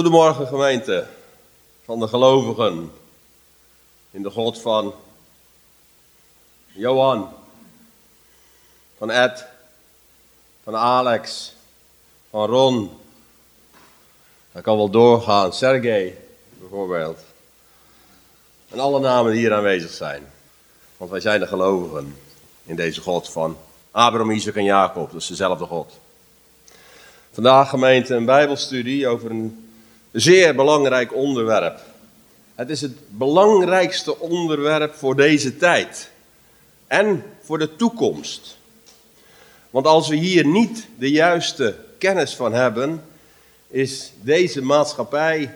Goedemorgen gemeente van de gelovigen in de God van Johan, van Ed, van Alex, van Ron. Dat kan wel doorgaan, Sergej bijvoorbeeld. En alle namen die hier aanwezig zijn. Want wij zijn de gelovigen in deze God van Abraham, Isaac en Jacob. Is dezelfde God. Vandaag gemeente een bijbelstudie over een zeer belangrijk onderwerp. Het is het belangrijkste onderwerp voor deze tijd en voor de toekomst. Want als we hier niet de juiste kennis van hebben, is deze maatschappij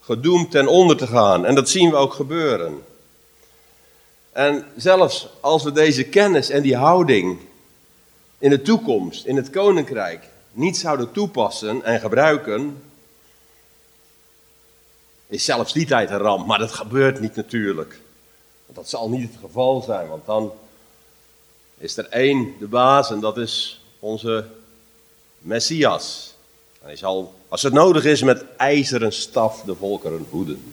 gedoemd ten onder te gaan. En dat zien we ook gebeuren. En zelfs als we deze kennis en die houding in de toekomst, in het koninkrijk, niet zouden toepassen en gebruiken, is zelfs die tijd een ramp. Maar dat gebeurt niet natuurlijk. Dat zal niet het geval zijn, want dan is er één de baas en dat is onze Messias. Hij zal, als het nodig is, met ijzeren staf de volkeren hoeden.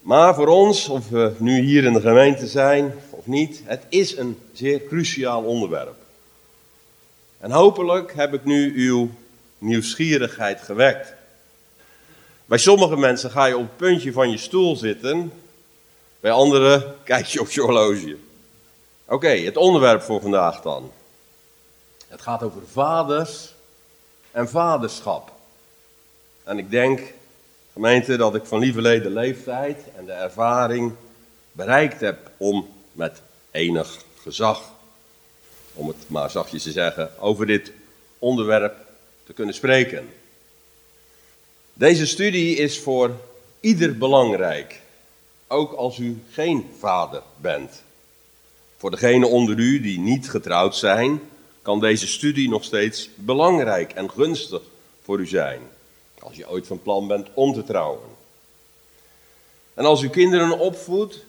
Maar voor ons, of we nu hier in de gemeente zijn of niet, het is een zeer cruciaal onderwerp. En hopelijk heb ik nu uw nieuwsgierigheid gewekt. Bij sommige mensen ga je op het puntje van je stoel zitten, bij anderen kijk je op je horloge. Oké, het onderwerp voor vandaag dan. Het gaat over vaders en vaderschap. En ik denk, gemeente, dat ik van lieverlede leeftijd en de ervaring bereikt heb om met enig gezag om het maar zachtjes te zeggen, over dit onderwerp te kunnen spreken. Deze studie is voor ieder belangrijk, ook als u geen vader bent. Voor degenen onder u die niet getrouwd zijn, kan deze studie nog steeds belangrijk en gunstig voor u zijn. Als je ooit van plan bent om te trouwen. En als u kinderen opvoedt,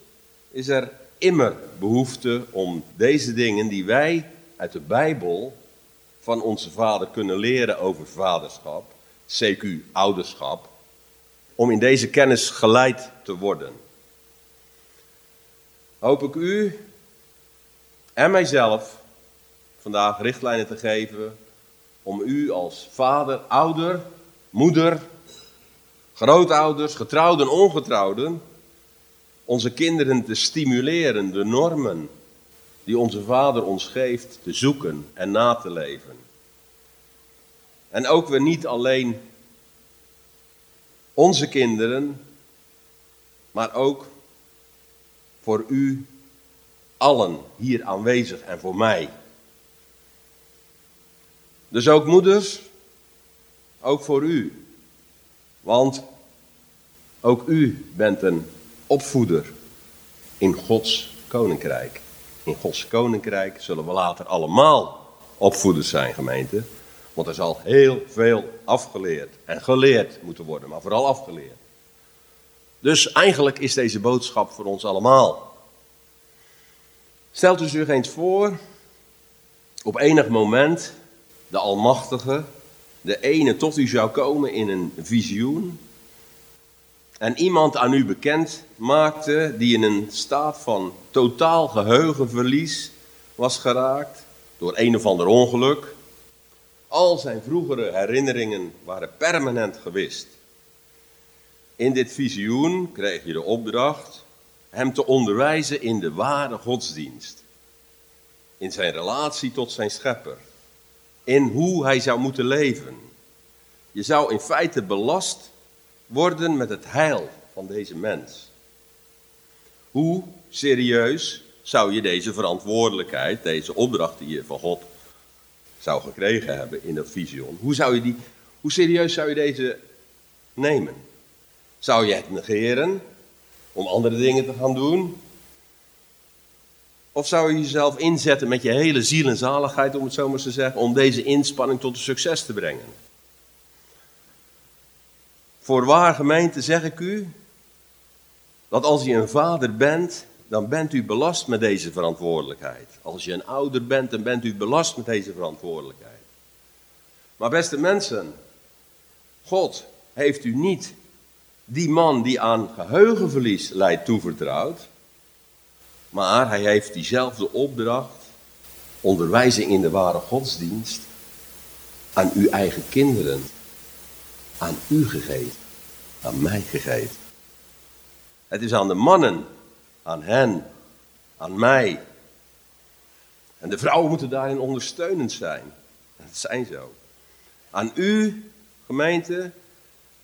is er immer behoefte om deze dingen die wij uit de Bijbel van onze vader kunnen leren over vaderschap, CQ ouderschap, om in deze kennis geleid te worden. Hoop ik u en mijzelf vandaag richtlijnen te geven om u als vader, ouder, moeder, grootouders, getrouwden, ongetrouwden, onze kinderen te stimuleren, de normen die onze Vader ons geeft te zoeken en na te leven. En ook we niet alleen onze kinderen, maar ook voor u allen hier aanwezig en voor mij. Dus ook moeders, ook voor u. Want ook u bent een opvoeder in Gods koninkrijk in Gods koninkrijk zullen we later allemaal opvoeders zijn, gemeente. Want er zal heel veel afgeleerd en geleerd moeten worden, maar vooral afgeleerd. Dus eigenlijk is deze boodschap voor ons allemaal. Stelt u zich eens voor, op enig moment de Almachtige, de ene tot u zou komen in een visioen, en iemand aan u bekend maakte die in een staat van totaal geheugenverlies was geraakt door een of ander ongeluk. Al zijn vroegere herinneringen waren permanent gewist. In dit visioen kreeg je de opdracht hem te onderwijzen in de ware godsdienst. In zijn relatie tot zijn schepper. In hoe hij zou moeten leven. Je zou in feite belast worden met het heil van deze mens. Hoe serieus zou je deze verantwoordelijkheid, deze opdracht die je van God zou gekregen hebben in dat visioen, hoe, zou je die, hoe serieus zou je deze nemen? Zou je het negeren om andere dingen te gaan doen? Of zou je jezelf inzetten met je hele ziel en zaligheid, om het zo maar te zeggen, om deze inspanning tot een succes te brengen? Voorwaar gemeente zeg ik u, dat als je een vader bent, dan bent u belast met deze verantwoordelijkheid. Als je een ouder bent, dan bent u belast met deze verantwoordelijkheid. Maar beste mensen, God heeft u niet die man die aan geheugenverlies leidt toevertrouwd, maar hij heeft diezelfde opdracht, onderwijzen in de ware godsdienst, aan uw eigen kinderen, aan u gegeven, aan mij gegeven. Het is aan de mannen, aan hen, aan mij. En de vrouwen moeten daarin ondersteunend zijn. Dat zijn zo. Aan u, gemeente,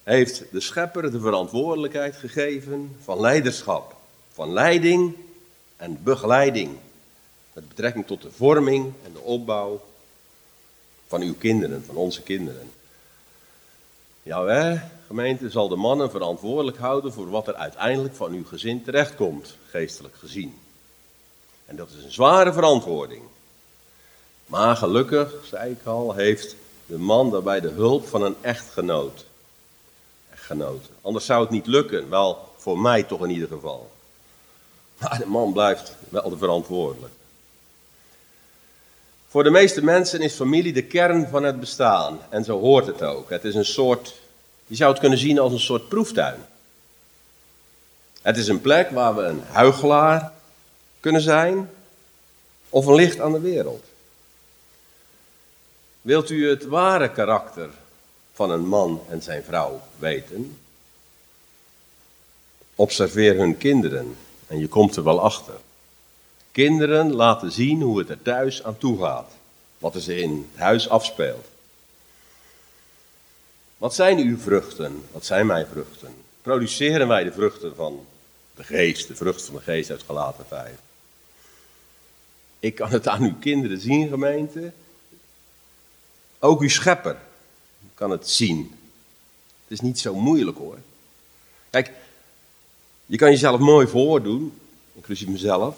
heeft de schepper de verantwoordelijkheid gegeven van leiderschap, van leiding en begeleiding. Met betrekking tot de vorming en de opbouw van uw kinderen, van onze kinderen. Ja, wij, gemeente, zal de mannen verantwoordelijk houden voor wat er uiteindelijk van uw gezin terechtkomt, geestelijk gezien. En dat is een zware verantwoording. Maar gelukkig, zei ik al, heeft de man daarbij de hulp van een echtgenoot. Echtgenoot. Anders zou het niet lukken, wel voor mij toch in ieder geval. Maar de man blijft wel de verantwoordelijk. Voor de meeste mensen is familie de kern van het bestaan. En zo hoort het ook. Het is een soort, je zou het kunnen zien als een soort proeftuin. Het is een plek waar we een huigelaar kunnen zijn of een licht aan de wereld. Wilt u het ware karakter van een man en zijn vrouw weten? Observeer hun kinderen en je komt er wel achter. Kinderen laten zien hoe het er thuis aan toe gaat, wat er zich in het huis afspeelt. Wat zijn uw vruchten? Wat zijn mijn vruchten? Produceren wij de vruchten van de geest, de vruchten van de geest uit Galaten 5? Ik kan het aan uw kinderen zien, gemeente. Ook uw schepper kan het zien. Het is niet zo moeilijk hoor. Kijk, je kan jezelf mooi voordoen, inclusief mezelf,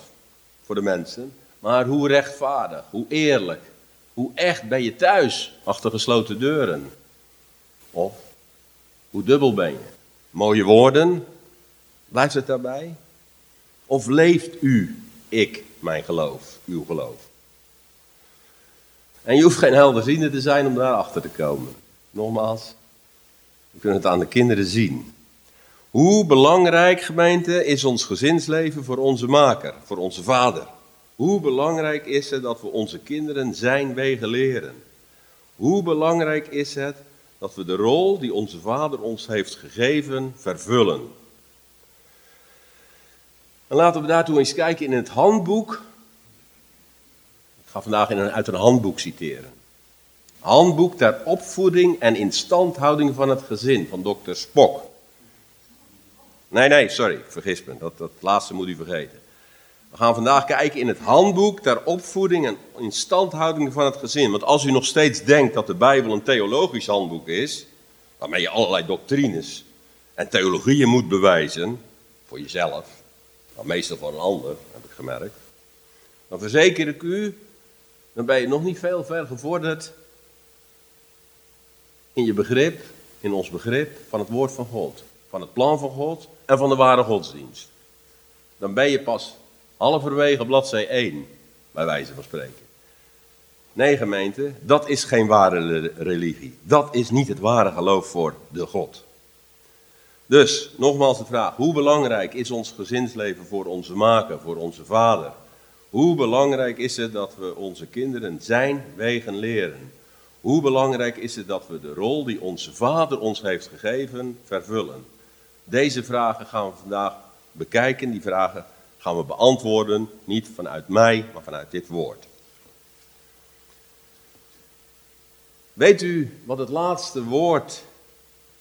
voor de mensen. Maar hoe rechtvaardig, hoe eerlijk, hoe echt ben je thuis achter gesloten deuren? Of hoe dubbel ben je? Mooie woorden, blijft het daarbij? Of leeft u, ik, mijn geloof, uw geloof? En je hoeft geen helderziende te zijn om daarachter te komen. Nogmaals, we kunnen het aan de kinderen zien. Hoe belangrijk, gemeente, is ons gezinsleven voor onze maker, voor onze vader? Hoe belangrijk is het dat we onze kinderen zijn wegen leren? Hoe belangrijk is het dat we de rol die onze vader ons heeft gegeven vervullen? En laten we daartoe eens kijken in het handboek ga vandaag in een, uit een handboek citeren. Handboek ter opvoeding en instandhouding van het gezin van dokter Spok. Nee, nee, sorry, vergis me. Dat, dat laatste moet u vergeten. We gaan vandaag kijken in het handboek ter opvoeding en instandhouding van het gezin. Want als u nog steeds denkt dat de Bijbel een theologisch handboek is, waarmee je allerlei doctrines en theologieën moet bewijzen, voor jezelf, maar meestal voor een ander, heb ik gemerkt, dan verzeker ik u dan ben je nog niet veel ver gevorderd in je begrip, in ons begrip van het woord van God, van het plan van God en van de ware godsdienst. Dan ben je pas halverwege bladzij 1, bij wijze van spreken. Nee, gemeente, dat is geen ware religie. Dat is niet het ware geloof voor de God. Dus, nogmaals de vraag, hoe belangrijk is ons gezinsleven voor onze maker, voor onze vader? Hoe belangrijk is het dat we onze kinderen zijn wegen leren? Hoe belangrijk is het dat we de rol die onze Vader ons heeft gegeven vervullen? Deze vragen gaan we vandaag bekijken. Die vragen gaan we beantwoorden, niet vanuit mij, maar vanuit dit woord. Weet u wat het laatste woord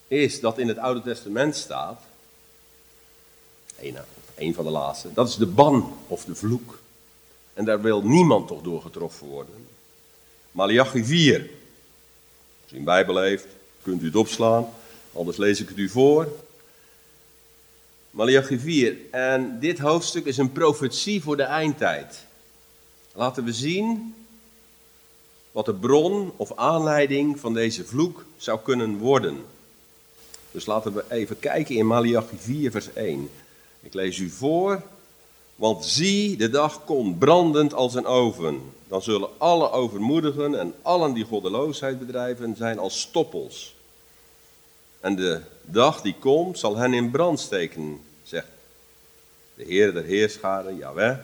is dat in het Oude Testament staat? Een van de laatste. Dat is de ban of de vloek. En daar wil niemand toch door getroffen worden. Malachi 4. Als u een Bijbel heeft, kunt u het opslaan. Anders lees ik het u voor. Malachi 4. En dit hoofdstuk is een profetie voor de eindtijd. Laten we zien wat de bron of aanleiding van deze vloek zou kunnen worden. Dus laten we even kijken in Malachi 4, vers 1. Ik lees u voor want zie, de dag komt brandend als een oven. Dan zullen alle overmoedigen en allen die goddeloosheid bedrijven zijn als stoppels. En de dag die komt zal hen in brand steken, zegt de Heer der Heerscharen, Jaweh,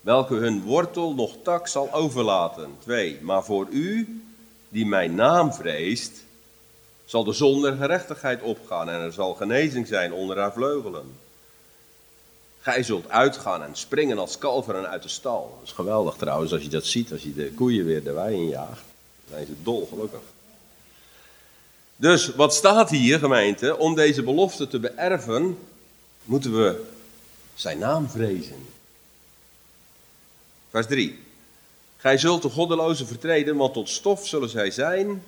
welke hun wortel nog tak zal overlaten. Twee, maar voor u, die mijn naam vreest, zal de zon der gerechtigheid opgaan en er zal genezing zijn onder haar vleugelen. Gij zult uitgaan en springen als kalveren uit de stal. Dat is geweldig trouwens als je dat ziet, als je de koeien weer de wei in jaagt. Dan zijn ze dol gelukkig. Dus wat staat hier, gemeente? Om deze belofte te beërven, moeten we zijn naam vrezen. Vers 3. Gij zult de goddeloze vertreden, want tot stof zullen zij zijn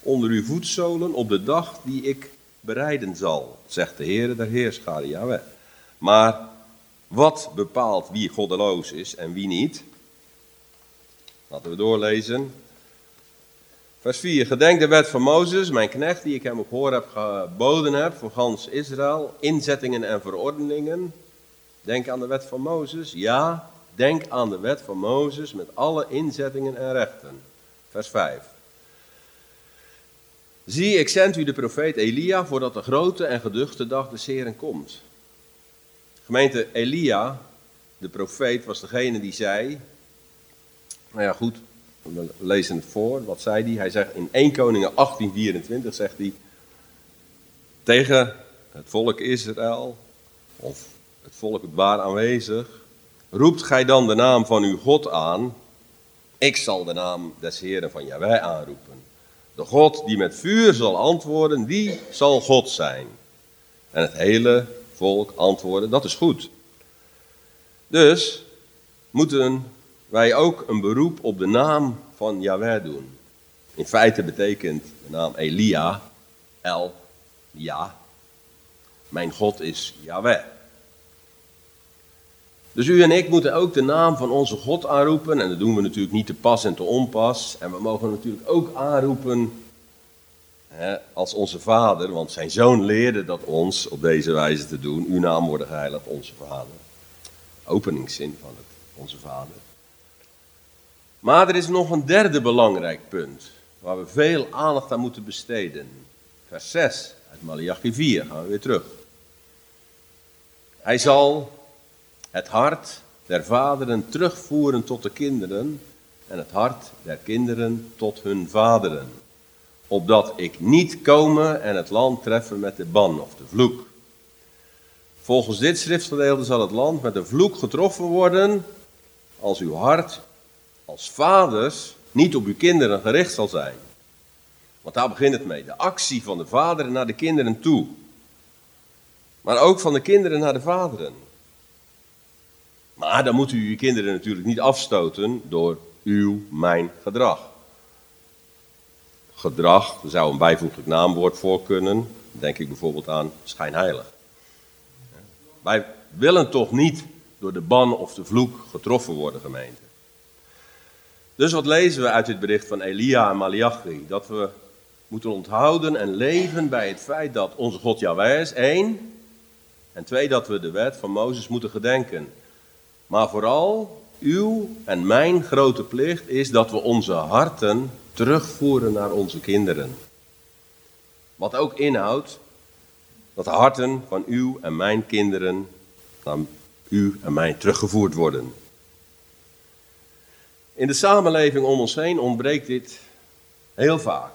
onder uw voetzolen op de dag die ik bereiden zal, zegt de Heer der Heerscharen, Jawel. Maar wat bepaalt wie goddeloos is en wie niet? Laten we doorlezen. Vers 4. Gedenk de wet van Mozes, mijn knecht, die ik hem op hoor heb geboden heb voor gans Israël, inzettingen en verordeningen. Denk aan de wet van Mozes. Ja, denk aan de wet van Mozes met alle inzettingen en rechten. Vers 5. Zie, ik zend u de profeet Elia voordat de grote en geduchte dag des Heren komt. Gemeente Elia, de profeet, was degene die zei. Nou ja, goed, we lezen het voor. Wat zei hij? Hij zegt in 1 Koningen 1824 zegt hij tegen het volk Israël, of het volk waar aanwezig, roept gij dan de naam van uw God aan, ik zal de naam des Heren van Jahweh aanroepen. De God die met vuur zal antwoorden, die zal God zijn. En het hele volk antwoorden, dat is goed. Dus moeten wij ook een beroep op de naam van Yahweh doen. In feite betekent de naam Elia, El, Ja. Mijn God is Yahweh. Dus u en ik moeten ook de naam van onze God aanroepen. En dat doen we natuurlijk niet te pas en te onpas. En we mogen natuurlijk ook aanroepen hè, als onze vader. Want zijn zoon leerde dat ons op deze wijze te doen. Uw naam worden geheiligd, onze vader. Openingszin van het, onze vader. Maar er is nog een derde belangrijk punt. Waar we veel aandacht aan moeten besteden. Vers 6 uit Malachi 4 gaan we weer terug. Hij zal het hart der vaderen terugvoeren tot de kinderen en het hart der kinderen tot hun vaderen. Opdat ik niet komen en het land treffen met de ban of de vloek. Volgens dit schriftgedeelte zal het land met de vloek getroffen worden als uw hart als vaders niet op uw kinderen gericht zal zijn. Want daar begint het mee. De actie van de vaderen naar de kinderen toe. Maar ook van de kinderen naar de vaderen. Maar dan moet u uw kinderen natuurlijk niet afstoten door uw, mijn gedrag. Gedrag, er zou een bijvoeglijk naamwoord voor kunnen. Denk ik bijvoorbeeld aan schijnheilig. Wij willen toch niet door de ban of de vloek getroffen worden, gemeente. Dus wat lezen we uit dit bericht van Elia en Malachi? Dat we moeten onthouden en leven bij het feit dat onze God Jahweh is, één. En twee, dat we de wet van Mozes moeten gedenken. Maar vooral uw en mijn grote plicht is dat we onze harten terugvoeren naar onze kinderen. Wat ook inhoudt dat de harten van uw en mijn kinderen naar u en mij teruggevoerd worden. In de samenleving om ons heen ontbreekt dit heel vaak.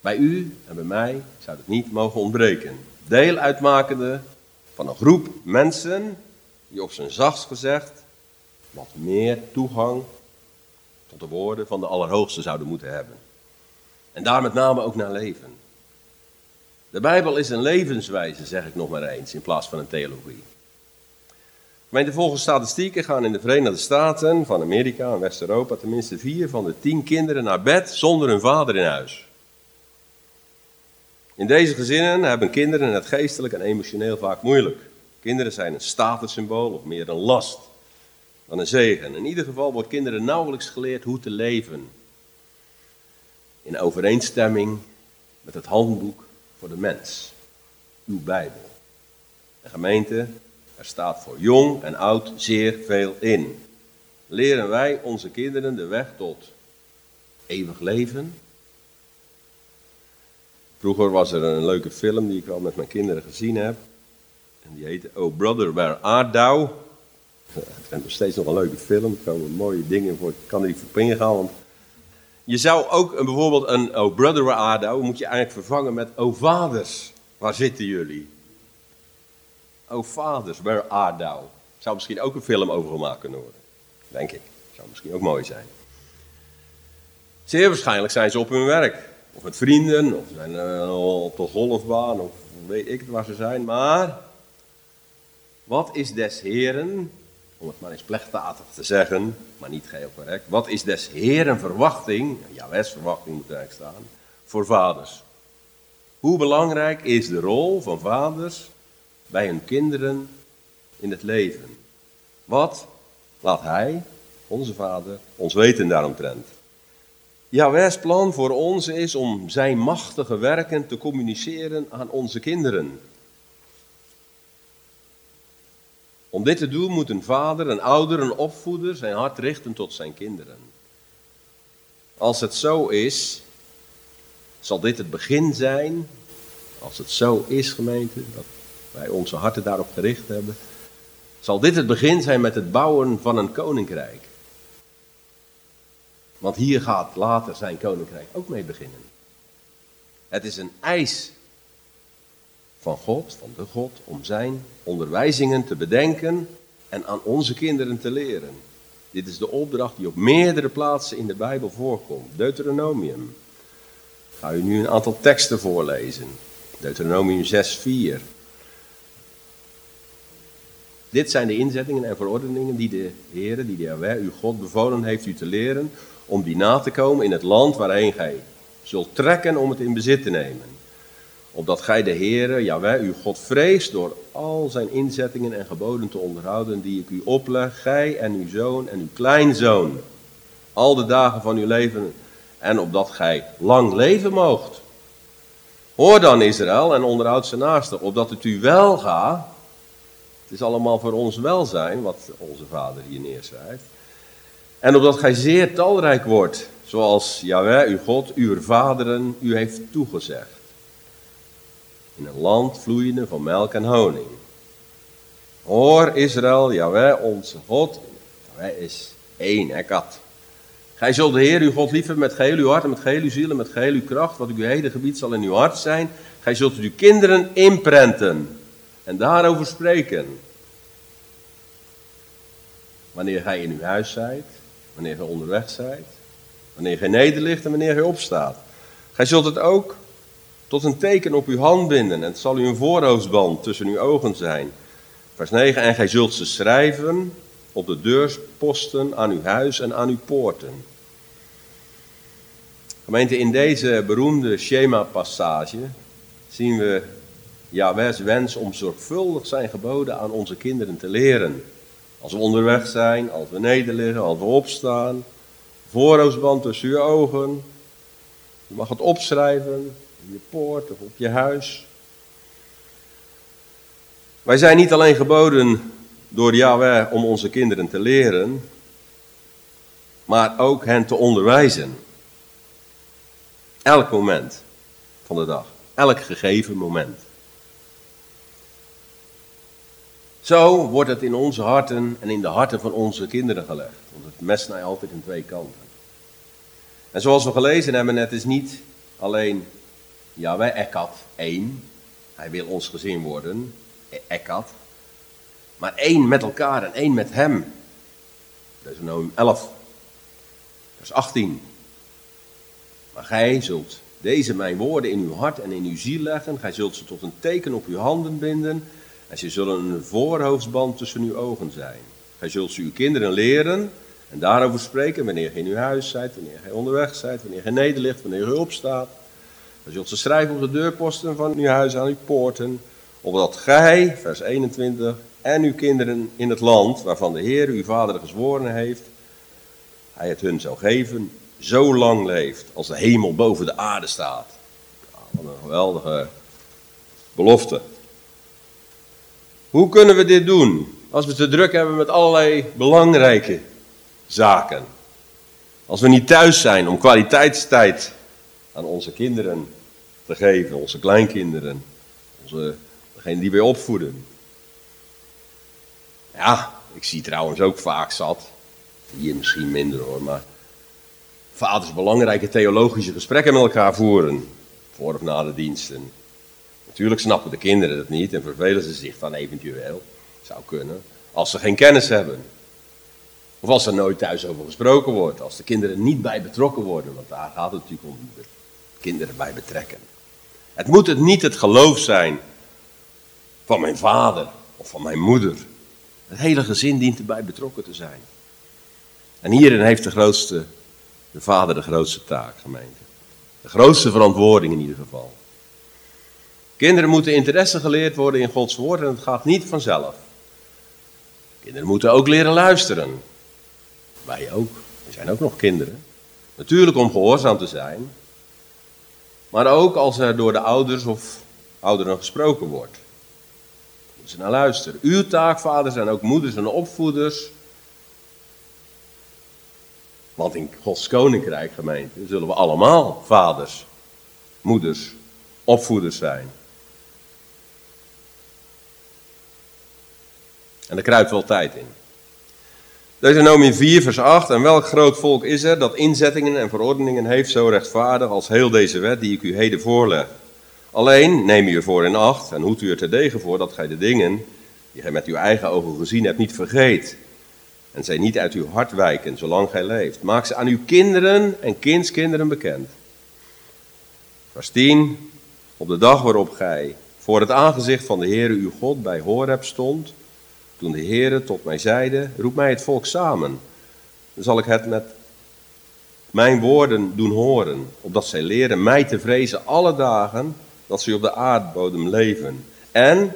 Bij u en bij mij zou het niet mogen ontbreken. Deel uitmakende van een groep mensen die op zijn zachtst gezegd wat meer toegang tot de woorden van de Allerhoogste zouden moeten hebben. En daar met name ook naar leven. De Bijbel is een levenswijze, zeg ik nog maar eens, in plaats van een theologie. Gemeente, volgens statistieken gaan in de Verenigde Staten van Amerika en West-Europa tenminste vier van de tien kinderen naar bed zonder hun vader in huis. In deze gezinnen hebben kinderen het geestelijk en emotioneel vaak moeilijk. Kinderen zijn een statussymbool of meer een last dan een zegen. In ieder geval wordt kinderen nauwelijks geleerd hoe te leven. In overeenstemming met het handboek voor de mens, uw Bijbel. De gemeente er staat voor jong en oud zeer veel in. Leren wij onze kinderen de weg tot eeuwig leven? Vroeger was er een leuke film die ik wel met mijn kinderen gezien heb. En die heette Oh Brother, Where Art Thou? Het is nog steeds nog een leuke film. Er komen mooie dingen voor. Ik kan er niet op ingaan. Want je zou ook een, bijvoorbeeld een Oh Brother, Where Art Thou? moet je eigenlijk vervangen met Oh Vaders, waar zitten jullie? Oh Vaders, Where Art Thou? Zou misschien ook een film over gemaakt kunnen worden. Denk ik. Zou misschien ook mooi zijn. Zeer waarschijnlijk zijn ze op hun werk. Of met vrienden, of zijn uh, op de golfbaan, of weet ik waar ze zijn. Maar, wat is des heren, om het maar eens plechtatig te zeggen, maar niet geheel correct. Wat is des heren verwachting, Jawes verwachting moet eigenlijk staan, voor vaders? Hoe belangrijk is de rol van vaders bij hun kinderen in het leven? Wat laat hij, onze vader, ons weten daaromtrent? Jawes plan voor ons is om zijn machtige werken te communiceren aan onze kinderen. Om dit te doen moet een vader, een ouder, een opvoeder zijn hart richten tot zijn kinderen. Als het zo is, zal dit het begin zijn, als het zo is gemeente, dat wij onze harten daarop gericht hebben, zal dit het begin zijn met het bouwen van een koninkrijk. Want hier gaat later zijn koninkrijk ook mee beginnen. Het is een eis van God, van de God, om zijn onderwijzingen te bedenken en aan onze kinderen te leren. Dit is de opdracht die op meerdere plaatsen in de Bijbel voorkomt. Deuteronomium. Ik ga u nu een aantal teksten voorlezen. Deuteronomium 6, 4. Dit zijn de inzettingen en verordeningen die de Heer, die de uw God, bevolen heeft u te leren om die na te komen in het land waarheen gij zult trekken om het in bezit te nemen. Opdat gij de Heere, Jawel, uw God vreest door al zijn inzettingen en geboden te onderhouden die ik u opleg, gij en uw zoon en uw kleinzoon, al de dagen van uw leven, en opdat gij lang leven moogt. Hoor dan Israël en onderhoud zijn naasten, opdat het u wel gaat. Het is allemaal voor ons welzijn, wat onze vader hier neerschrijft. En opdat gij zeer talrijk wordt, zoals Jawel, uw God, uw vaderen, u heeft toegezegd. In een land vloeiende van melk en honing. Hoor Israël, Jawel, onze God, Jawel is één, ekat. Gij zult de Heer uw God liefhebben met geheel uw hart en met geheel uw ziel en met geheel uw kracht, wat uw hele gebied zal in uw hart zijn. Gij zult uw kinderen inprenten en daarover spreken. Wanneer gij in uw huis zijt, wanneer gij onderweg zijt, wanneer gij nederligt en wanneer gij opstaat. Gij zult het ook tot een teken op uw hand binden en het zal u een voorhoofdsband tussen uw ogen zijn. Vers 9, en gij zult ze schrijven op de deurposten aan uw huis en aan uw poorten. Gemeente, in deze beroemde Shema-passage zien we Jahweh's wens om zorgvuldig zijn geboden aan onze kinderen te leren. Als we onderweg zijn, als we nederliggen, als we opstaan. Voorhoofdsband tussen je ogen. Je mag het opschrijven, in je poort of op je huis. Wij zijn niet alleen geboden door Yahweh om onze kinderen te leren, maar ook hen te onderwijzen. Elk moment van de dag, elk gegeven moment. Zo wordt het in onze harten en in de harten van onze kinderen gelegd. Want het mes snijdt altijd in twee kanten. En zoals we gelezen hebben, het is niet alleen Yahweh Ekat één. Hij wil ons gezien worden, Ekat. Maar één met elkaar en één met hem. Deuteronomium 11, vers 18. Maar gij zult deze mijn woorden in uw hart en in uw ziel leggen. Gij zult ze tot een teken op uw handen binden. En ze zullen een voorhoofdsband tussen uw ogen zijn. Gij zult ze uw kinderen leren en daarover spreken wanneer gij in uw huis zijt, wanneer gij onderweg zijt, wanneer gij nederligt, wanneer gij opstaat. Gij zult ze schrijven op de deurposten van uw huis aan uw poorten, opdat gij, vers 21, en uw kinderen in het land waarvan de Heer uw vader gezworen heeft, hij het hun zou geven, zo lang leeft als de hemel boven de aarde staat. wat een geweldige belofte. Hoe kunnen we dit doen? Als we te druk hebben met allerlei belangrijke zaken. Als we niet thuis zijn om kwaliteitstijd aan onze kinderen te geven, onze kleinkinderen, onze, degene die wij opvoeden. Ja, ik zie trouwens ook vaak zat, hier misschien minder hoor, maar vaders belangrijke theologische gesprekken met elkaar voeren, voor of na de diensten. Natuurlijk snappen de kinderen het niet en vervelen ze zich dan eventueel, zou kunnen, als ze geen kennis hebben. Of als er nooit thuis over gesproken wordt, als de kinderen niet bij betrokken worden, want daar gaat het natuurlijk om de kinderen bij betrekken. Het moet het niet het geloof zijn van mijn vader of van mijn moeder. Het hele gezin dient erbij betrokken te zijn. En hierin heeft de grootste, de vader de grootste taak, gemeente. De grootste verantwoording in ieder geval. Kinderen moeten interesse geleerd worden in Gods woord en het gaat niet vanzelf. Kinderen moeten ook leren luisteren. Wij ook. We zijn ook nog kinderen. Natuurlijk om gehoorzaam te zijn. Maar ook als er door de ouders of ouderen gesproken wordt. Moeten ze naar luisteren. Uw taak, vaders en ook moeders en opvoeders. Want in Gods koninkrijk, gemeente, zullen we allemaal vaders, moeders, opvoeders zijn. En daar kruipt wel tijd in. Deuteronomium 4, vers 8. En welk groot volk is er dat inzettingen en verordeningen heeft zo rechtvaardig als heel deze wet die ik u heden voorleg? Alleen neem u ervoor in acht en hoed u er terdege voor dat gij de dingen die gij met uw eigen ogen gezien hebt niet vergeet. En zij niet uit uw hart wijken zolang gij leeft. Maak ze aan uw kinderen en kindskinderen bekend. Vers 10. Op de dag waarop gij voor het aangezicht van de Heere uw God bij Horeb stond toen de Heere tot mij zeide, roep mij het volk samen. Dan zal ik het met mijn woorden doen horen, opdat zij leren mij te vrezen alle dagen dat ze op de aardbodem leven. En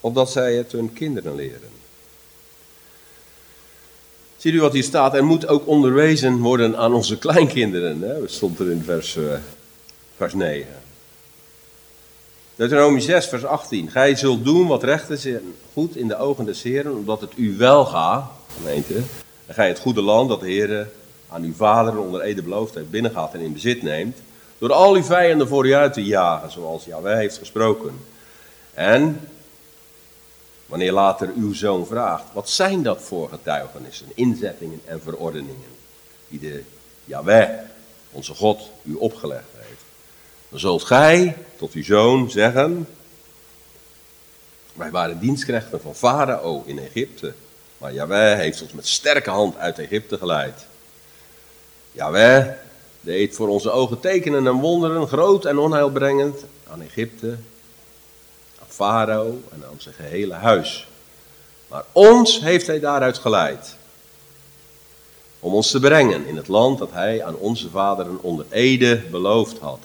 opdat zij het hun kinderen leren. Ziet u wat hier staat? Er moet ook onderwezen worden aan onze kleinkinderen. Hè? Dat stond er in vers, uh, vers 9. Deuteronomie 6, vers 18. Gij zult doen wat recht is en goed in de ogen des Heren, omdat het u wel gaat, gemeente. En gij het goede land dat de Heer aan uw vaderen onder ede beloofd heeft binnengaat en in bezit neemt. Door al uw vijanden voor u uit te jagen, zoals Yahweh heeft gesproken. En wanneer later uw zoon vraagt, wat zijn dat voor getuigenissen, inzettingen en verordeningen, die de Yahweh, onze God, u opgelegd. Dan zult gij tot uw zoon zeggen, wij waren dienstknechten van Farao in Egypte, maar Jaweh heeft ons met sterke hand uit Egypte geleid. Jaweh deed voor onze ogen tekenen en wonderen, groot en onheilbrengend, aan Egypte, aan Farao en aan zijn gehele huis. Maar ons heeft hij daaruit geleid. Om ons te brengen in het land dat hij aan onze vaderen onder Ede beloofd had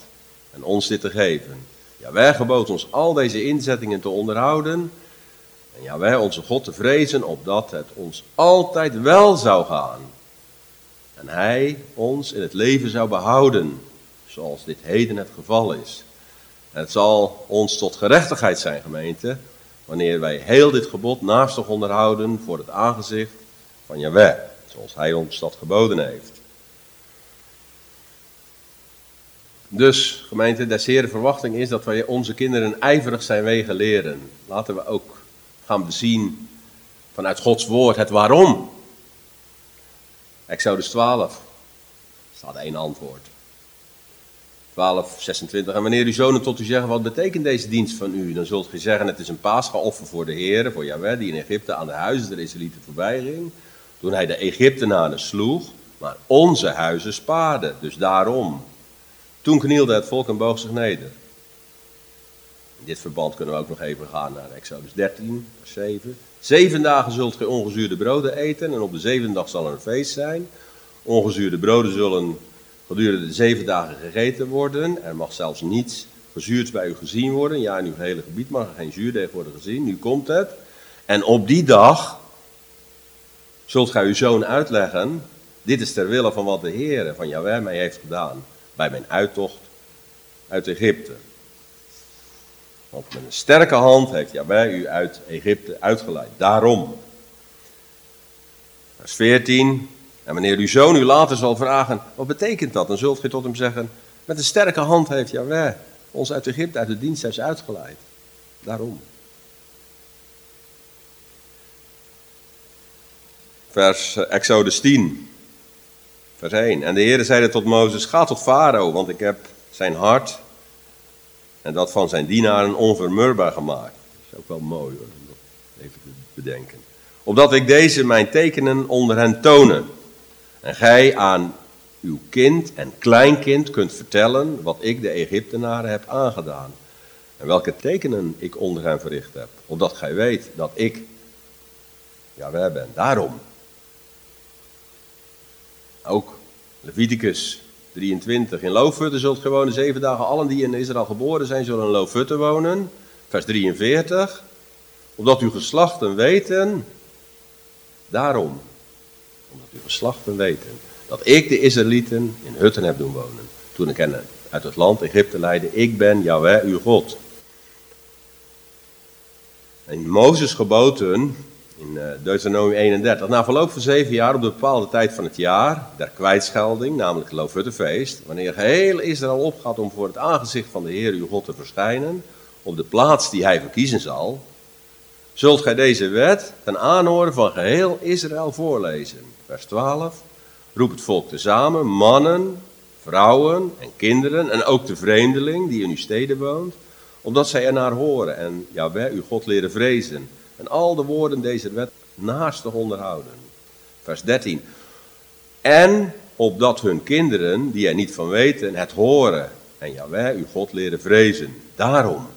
en ons dit te geven. Ja, wij gebood ons al deze inzettingen te onderhouden. En ja, wij onze God te vrezen, opdat het ons altijd wel zou gaan. En hij ons in het leven zou behouden, zoals dit heden het geval is. En het zal ons tot gerechtigheid zijn, gemeente, wanneer wij heel dit gebod naastig onderhouden voor het aangezicht van Jaweh, zoals hij ons dat geboden heeft. Dus, gemeente, de zere verwachting is dat wij onze kinderen ijverig zijn wegen leren. Laten we ook gaan bezien vanuit Gods woord het waarom. Exodus 12 staat één antwoord. 12, 26. En wanneer uw zonen tot u zeggen, wat betekent deze dienst van u? Dan zult u zeggen, het is een paasgeoffer voor de Heer, voor Jahweh, die in Egypte aan de huizen der Israëlieten voorbij ging. Toen hij de Egyptenaren sloeg, maar onze huizen spaarde. Dus daarom. Toen knielde het volk en boog zich neder. In dit verband kunnen we ook nog even gaan naar Exodus 13, vers 7. Zeven dagen zult gij ongezuurde broden eten en op de zevende dag zal er een feest zijn. Ongezuurde broden zullen gedurende de zeven dagen gegeten worden. Er mag zelfs niets gezuurds bij u gezien worden. Ja, in uw hele gebied mag er geen zuurdeeg worden gezien. Nu komt het. En op die dag zult gij uw zoon uitleggen. Dit is ter wille van wat de Heer van Jahweh mij heeft gedaan bij mijn uittocht uit Egypte. Want met een sterke hand heeft Jabij u uit Egypte uitgeleid. Daarom. Vers 14. En wanneer uw zoon u later zal vragen, wat betekent dat? Dan zult gij tot hem zeggen, Met een sterke hand heeft Jaweh ons uit Egypte, uit de diensthuis uitgeleid. Daarom. Vers eh, Exodus 10, vers 1. En de Heer zeide tot Mozes, ga tot Farao, want ik heb zijn hart en dat van zijn dienaren onvermurbaar gemaakt. Dat is ook wel mooi hoor, om dat even te bedenken. Opdat ik deze mijn tekenen onder hen tonen. En gij aan uw kind en kleinkind kunt vertellen wat ik de Egyptenaren heb aangedaan. En welke tekenen ik onder hen verricht heb. Opdat gij weet dat ik, ja wij ben. Daarom. Ook Leviticus 23. In Loofhutten zult gij wonen zeven dagen. Allen die in Israël geboren zijn, zullen in Loofhutten wonen. Vers 43. Opdat uw geslachten weten. Daarom. Omdat uw geslachten weten. Dat ik de Israëlieten in hutten heb doen wonen. Toen ik hen uit het land Egypte leidde. Ik ben Yahweh uw God. En Mozes geboten in uh, Deuteronomie 31. Na verloop van zeven jaar, op de bepaalde tijd van het jaar, der kwijtschelding, namelijk het Loofhuttenfeest, wanneer geheel Israël opgaat om voor het aangezicht van de Heer uw God te verschijnen, op de plaats die hij verkiezen zal, zult gij deze wet ten aanhoren van geheel Israël voorlezen. Vers 12. Roep het volk tezamen, mannen, vrouwen en kinderen, en ook de vreemdeling die in uw steden woont, omdat zij ernaar horen en Jaweh uw God leren vrezen en al de woorden deze wet naastig onderhouden. Vers 13. En opdat hun kinderen, die er niet van weten, het horen en Jaweh, uw God, leren vrezen. Daarom.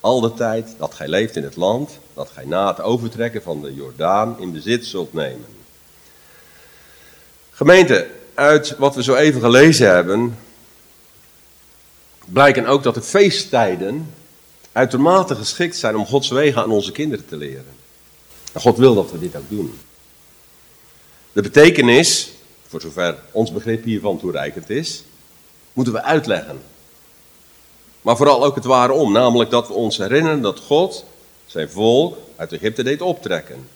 Al de tijd dat gij leeft in het land, dat gij na het overtrekken van de Jordaan in bezit zult nemen. Gemeente, uit wat we zo even gelezen hebben, blijken ook dat de feesttijden uitermate geschikt zijn om Gods wegen aan onze kinderen te leren. En God wil dat we dit ook doen. De betekenis, voor zover ons begrip hiervan toereikend is, moeten we uitleggen. Maar vooral ook het waarom, namelijk dat we ons herinneren dat God zijn volk uit Egypte deed optrekken.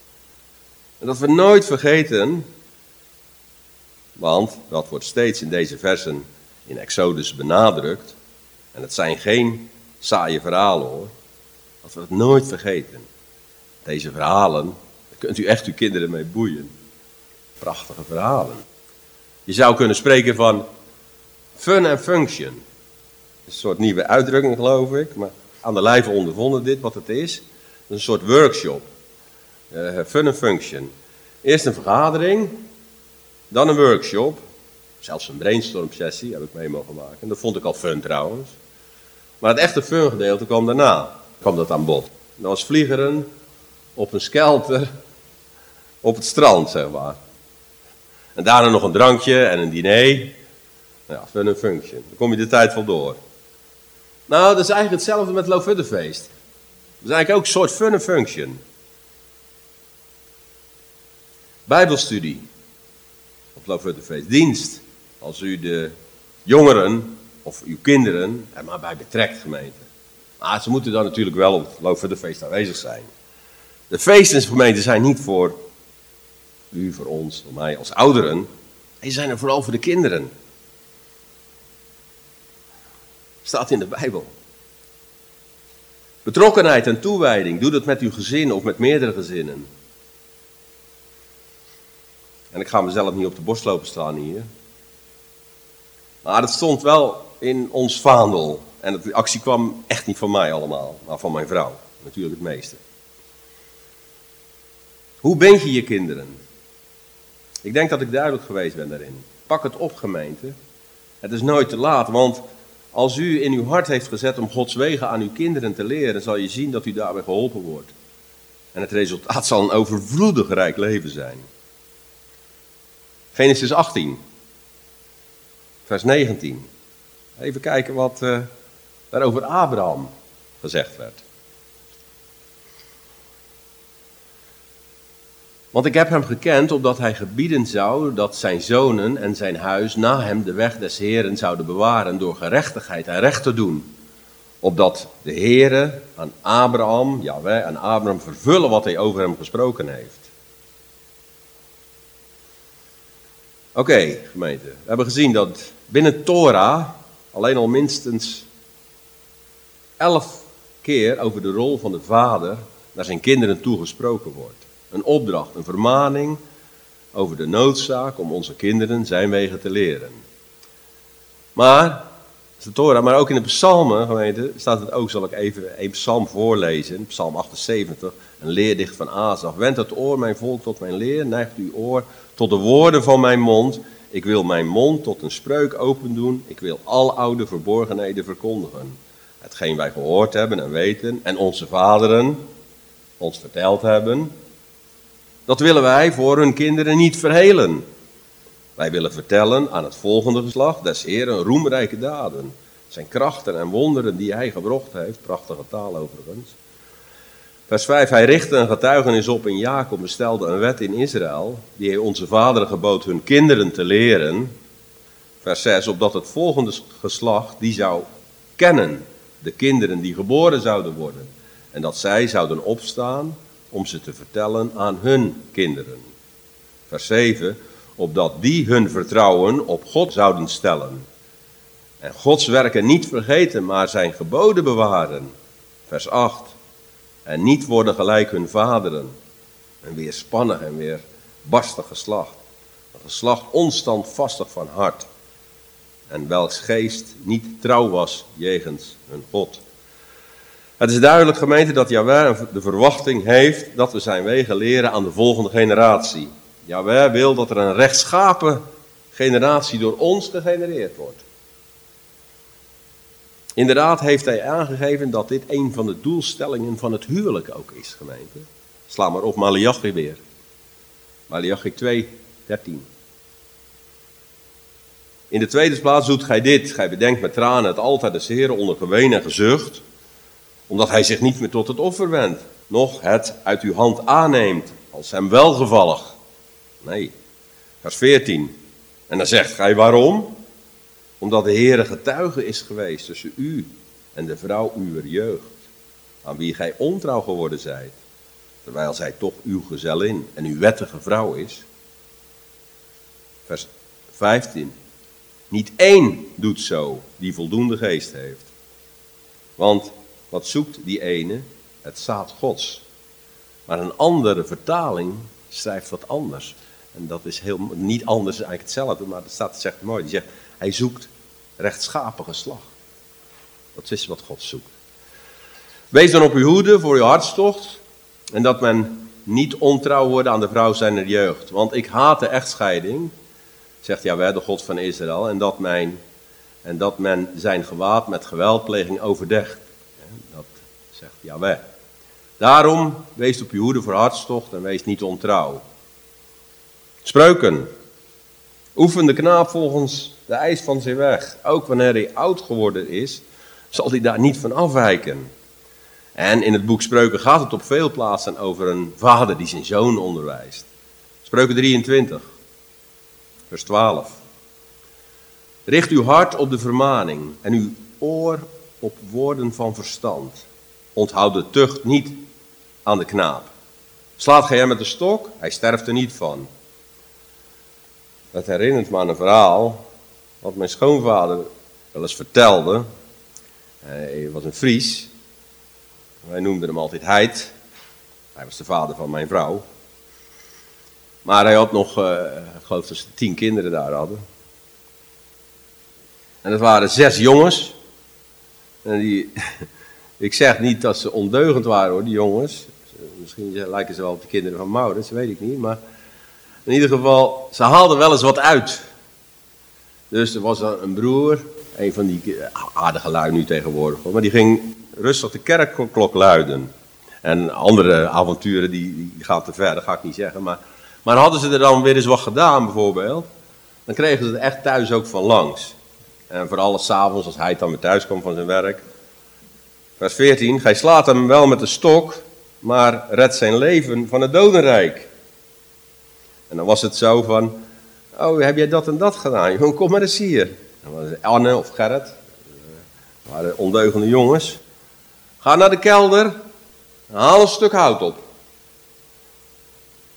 En dat we nooit vergeten, want dat wordt steeds in deze versen in Exodus benadrukt, en het zijn geen saaie verhalen hoor. Dat we het nooit vergeten. Deze verhalen, daar kunt u echt uw kinderen mee boeien. Prachtige verhalen. Je zou kunnen spreken van fun en function. Een soort nieuwe uitdrukking geloof ik, maar aan de lijve ondervonden dit wat het is. een soort workshop. Uh, fun en function. Eerst een vergadering, dan een workshop. Zelfs een brainstorm sessie heb ik mee mogen maken. Dat vond ik al fun trouwens. Maar het echte fun gedeelte kwam daarna, kwam dat aan bod. Dat was vliegeren op een skelter op het strand, zeg maar. En daarna nog een drankje en een diner. Ja, fun en function. Dan kom je de tijd wel door. Nou, dat is eigenlijk hetzelfde met Loofhuttenfeest. Dat is eigenlijk ook een soort fun en function. Bijbelstudie op Loofhuttenfeest. Dienst. Als u de jongeren of uw kinderen er maar bij betrekt, gemeente. Maar ze moeten dan natuurlijk wel op het loop van de feest aanwezig zijn. De feesten, gemeente, zijn niet voor u, voor ons, voor mij als ouderen. Die zijn er vooral voor de kinderen. Staat in de Bijbel. Betrokkenheid en toewijding. Doe dat met uw gezin of met meerdere gezinnen. En ik ga mezelf niet op de borst lopen staan hier. Maar het stond wel in ons vaandel. En de actie kwam echt niet van mij allemaal, maar van mijn vrouw. Natuurlijk het meeste. Hoe ben je je kinderen? Ik denk dat ik duidelijk geweest ben daarin. Pak het op, gemeente. Het is nooit te laat, want als u in uw hart heeft gezet om Gods wegen aan uw kinderen te leren, zal je zien dat u daarbij geholpen wordt. En het resultaat zal een overvloedig rijk leven zijn. Genesis 18, vers 19. Even kijken wat uh, daar over Abraham gezegd werd. Want ik heb hem gekend opdat hij gebieden zou dat zijn zonen en zijn huis na hem de weg des Heren zouden bewaren door gerechtigheid en recht te doen. Opdat de Heere aan Abraham, ja wij aan Abraham vervullen wat hij over hem gesproken heeft. Oké, gemeente. We hebben gezien dat binnen Torah alleen al minstens elf keer over de rol van de vader naar zijn kinderen toegesproken wordt. Een opdracht, een vermaning over de noodzaak om onze kinderen zijn wegen te leren. Maar, de Torah, maar ook in de psalmen, gemeente, staat het ook, zal ik even een psalm voorlezen, psalm 78, een leerdicht van Azaf. Wend het oor, mijn volk, tot mijn leer, neigt uw oor tot de woorden van mijn mond. Ik wil mijn mond tot een spreuk open doen, ik wil al oude verborgenheden verkondigen. Hetgeen wij gehoord hebben en weten en onze vaderen ons verteld hebben, dat willen wij voor hun kinderen niet verhelen. Wij willen vertellen aan het volgende geslacht des Heeren roemrijke daden. Zijn krachten en wonderen die hij gebrocht heeft. Prachtige taal overigens. Vers 5. Hij richtte een getuigenis op in Jacob, bestelde een wet in Israël, die onze vaderen gebood hun kinderen te leren. Vers 6. Opdat het volgende geslacht die zou kennen, de kinderen die geboren zouden worden. En dat zij zouden opstaan om ze te vertellen aan hun kinderen. Vers 7, opdat die hun vertrouwen op God zouden stellen. En Gods werken niet vergeten, maar zijn geboden bewaren. Vers 8, en niet worden gelijk hun vaderen. Een weerspannig en weer barstig geslacht. Een geslacht onstandvastig van hart. En welks geest niet trouw was jegens hun God. Het is duidelijk, gemeente, dat Jaweh de verwachting heeft dat we zijn wegen leren aan de volgende generatie. Jaweh wil dat er een rechtschapen generatie door ons gegenereerd wordt. Inderdaad heeft hij aangegeven dat dit een van de doelstellingen van het huwelijk ook is, gemeente. Sla maar op Malachi weer. Malachi 2, 13. In de tweede plaats doet gij dit. Gij bedenkt met tranen het altijd des Heren onder geween en gezucht omdat hij zich niet meer tot het offer wendt, nog het uit uw hand aanneemt als hem welgevallig. Nee, vers 14. En dan zegt hij waarom? Omdat de Heere getuige is geweest tussen u en de vrouw uw jeugd, aan wie gij ontrouw geworden zijt, terwijl zij toch uw gezellin en uw wettige vrouw is. Vers 15. Niet één doet zo die voldoende geest heeft. Want wat zoekt die ene? Het zaad Gods. Maar een andere vertaling schrijft wat anders. En dat is heel, niet anders, eigenlijk hetzelfde, maar de staat zegt mooi. Die zegt, hij zoekt rechtschapen geslacht. Dat is wat God zoekt. Wees dan op uw hoede voor uw hartstocht. En dat men niet ontrouw wordt aan de vrouw zijner jeugd. Want ik haat de echtscheiding, zegt Jaweh, de God van Israël. En dat, mijn, en dat men zijn gewaad met geweldpleging overdekt zegt Jaweh. Daarom wees op je hoede voor hartstocht en wees niet ontrouw. Spreuken. Oefen de knaap volgens de eis van zijn weg. Ook wanneer hij oud geworden is, zal hij daar niet van afwijken. En in het boek Spreuken gaat het op veel plaatsen over een vader die zijn zoon onderwijst. Spreuken 23, vers 12. Richt uw hart op de vermaning en uw oor op woorden van verstand. Onthoud de tucht niet aan de knaap. Slaat gij hem met de stok, hij sterft er niet van. Dat herinnert me aan een verhaal wat mijn schoonvader wel eens vertelde. Hij was een Fries. Wij noemden hem altijd Heid. Hij was de vader van mijn vrouw. Maar hij had nog, uh, ik geloof dat ze tien kinderen daar hadden. En dat waren zes jongens. En die, ik zeg niet dat ze ondeugend waren hoor, die jongens. Misschien lijken ze wel op de kinderen van Maurits, weet ik niet. Maar in ieder geval, ze haalden wel eens wat uit. Dus er was een broer, een van die aardige lui nu tegenwoordig. Maar die ging rustig de kerkklok luiden. En andere avonturen die, die gaan te ver, dat ga ik niet zeggen. Maar, maar hadden ze er dan weer eens wat gedaan bijvoorbeeld, dan kregen ze er echt thuis ook van langs. En vooral s'avonds als hij dan weer thuis kwam van zijn werk, Vers 14, gij slaat hem wel met de stok, maar redt zijn leven van het dodenrijk. En dan was het zo van, oh, heb jij dat en dat gedaan? Jongen, kom maar eens hier. Dan was Anne of Gerrit, dat eh, waren ondeugende jongens. Ga naar de kelder, haal een stuk hout op.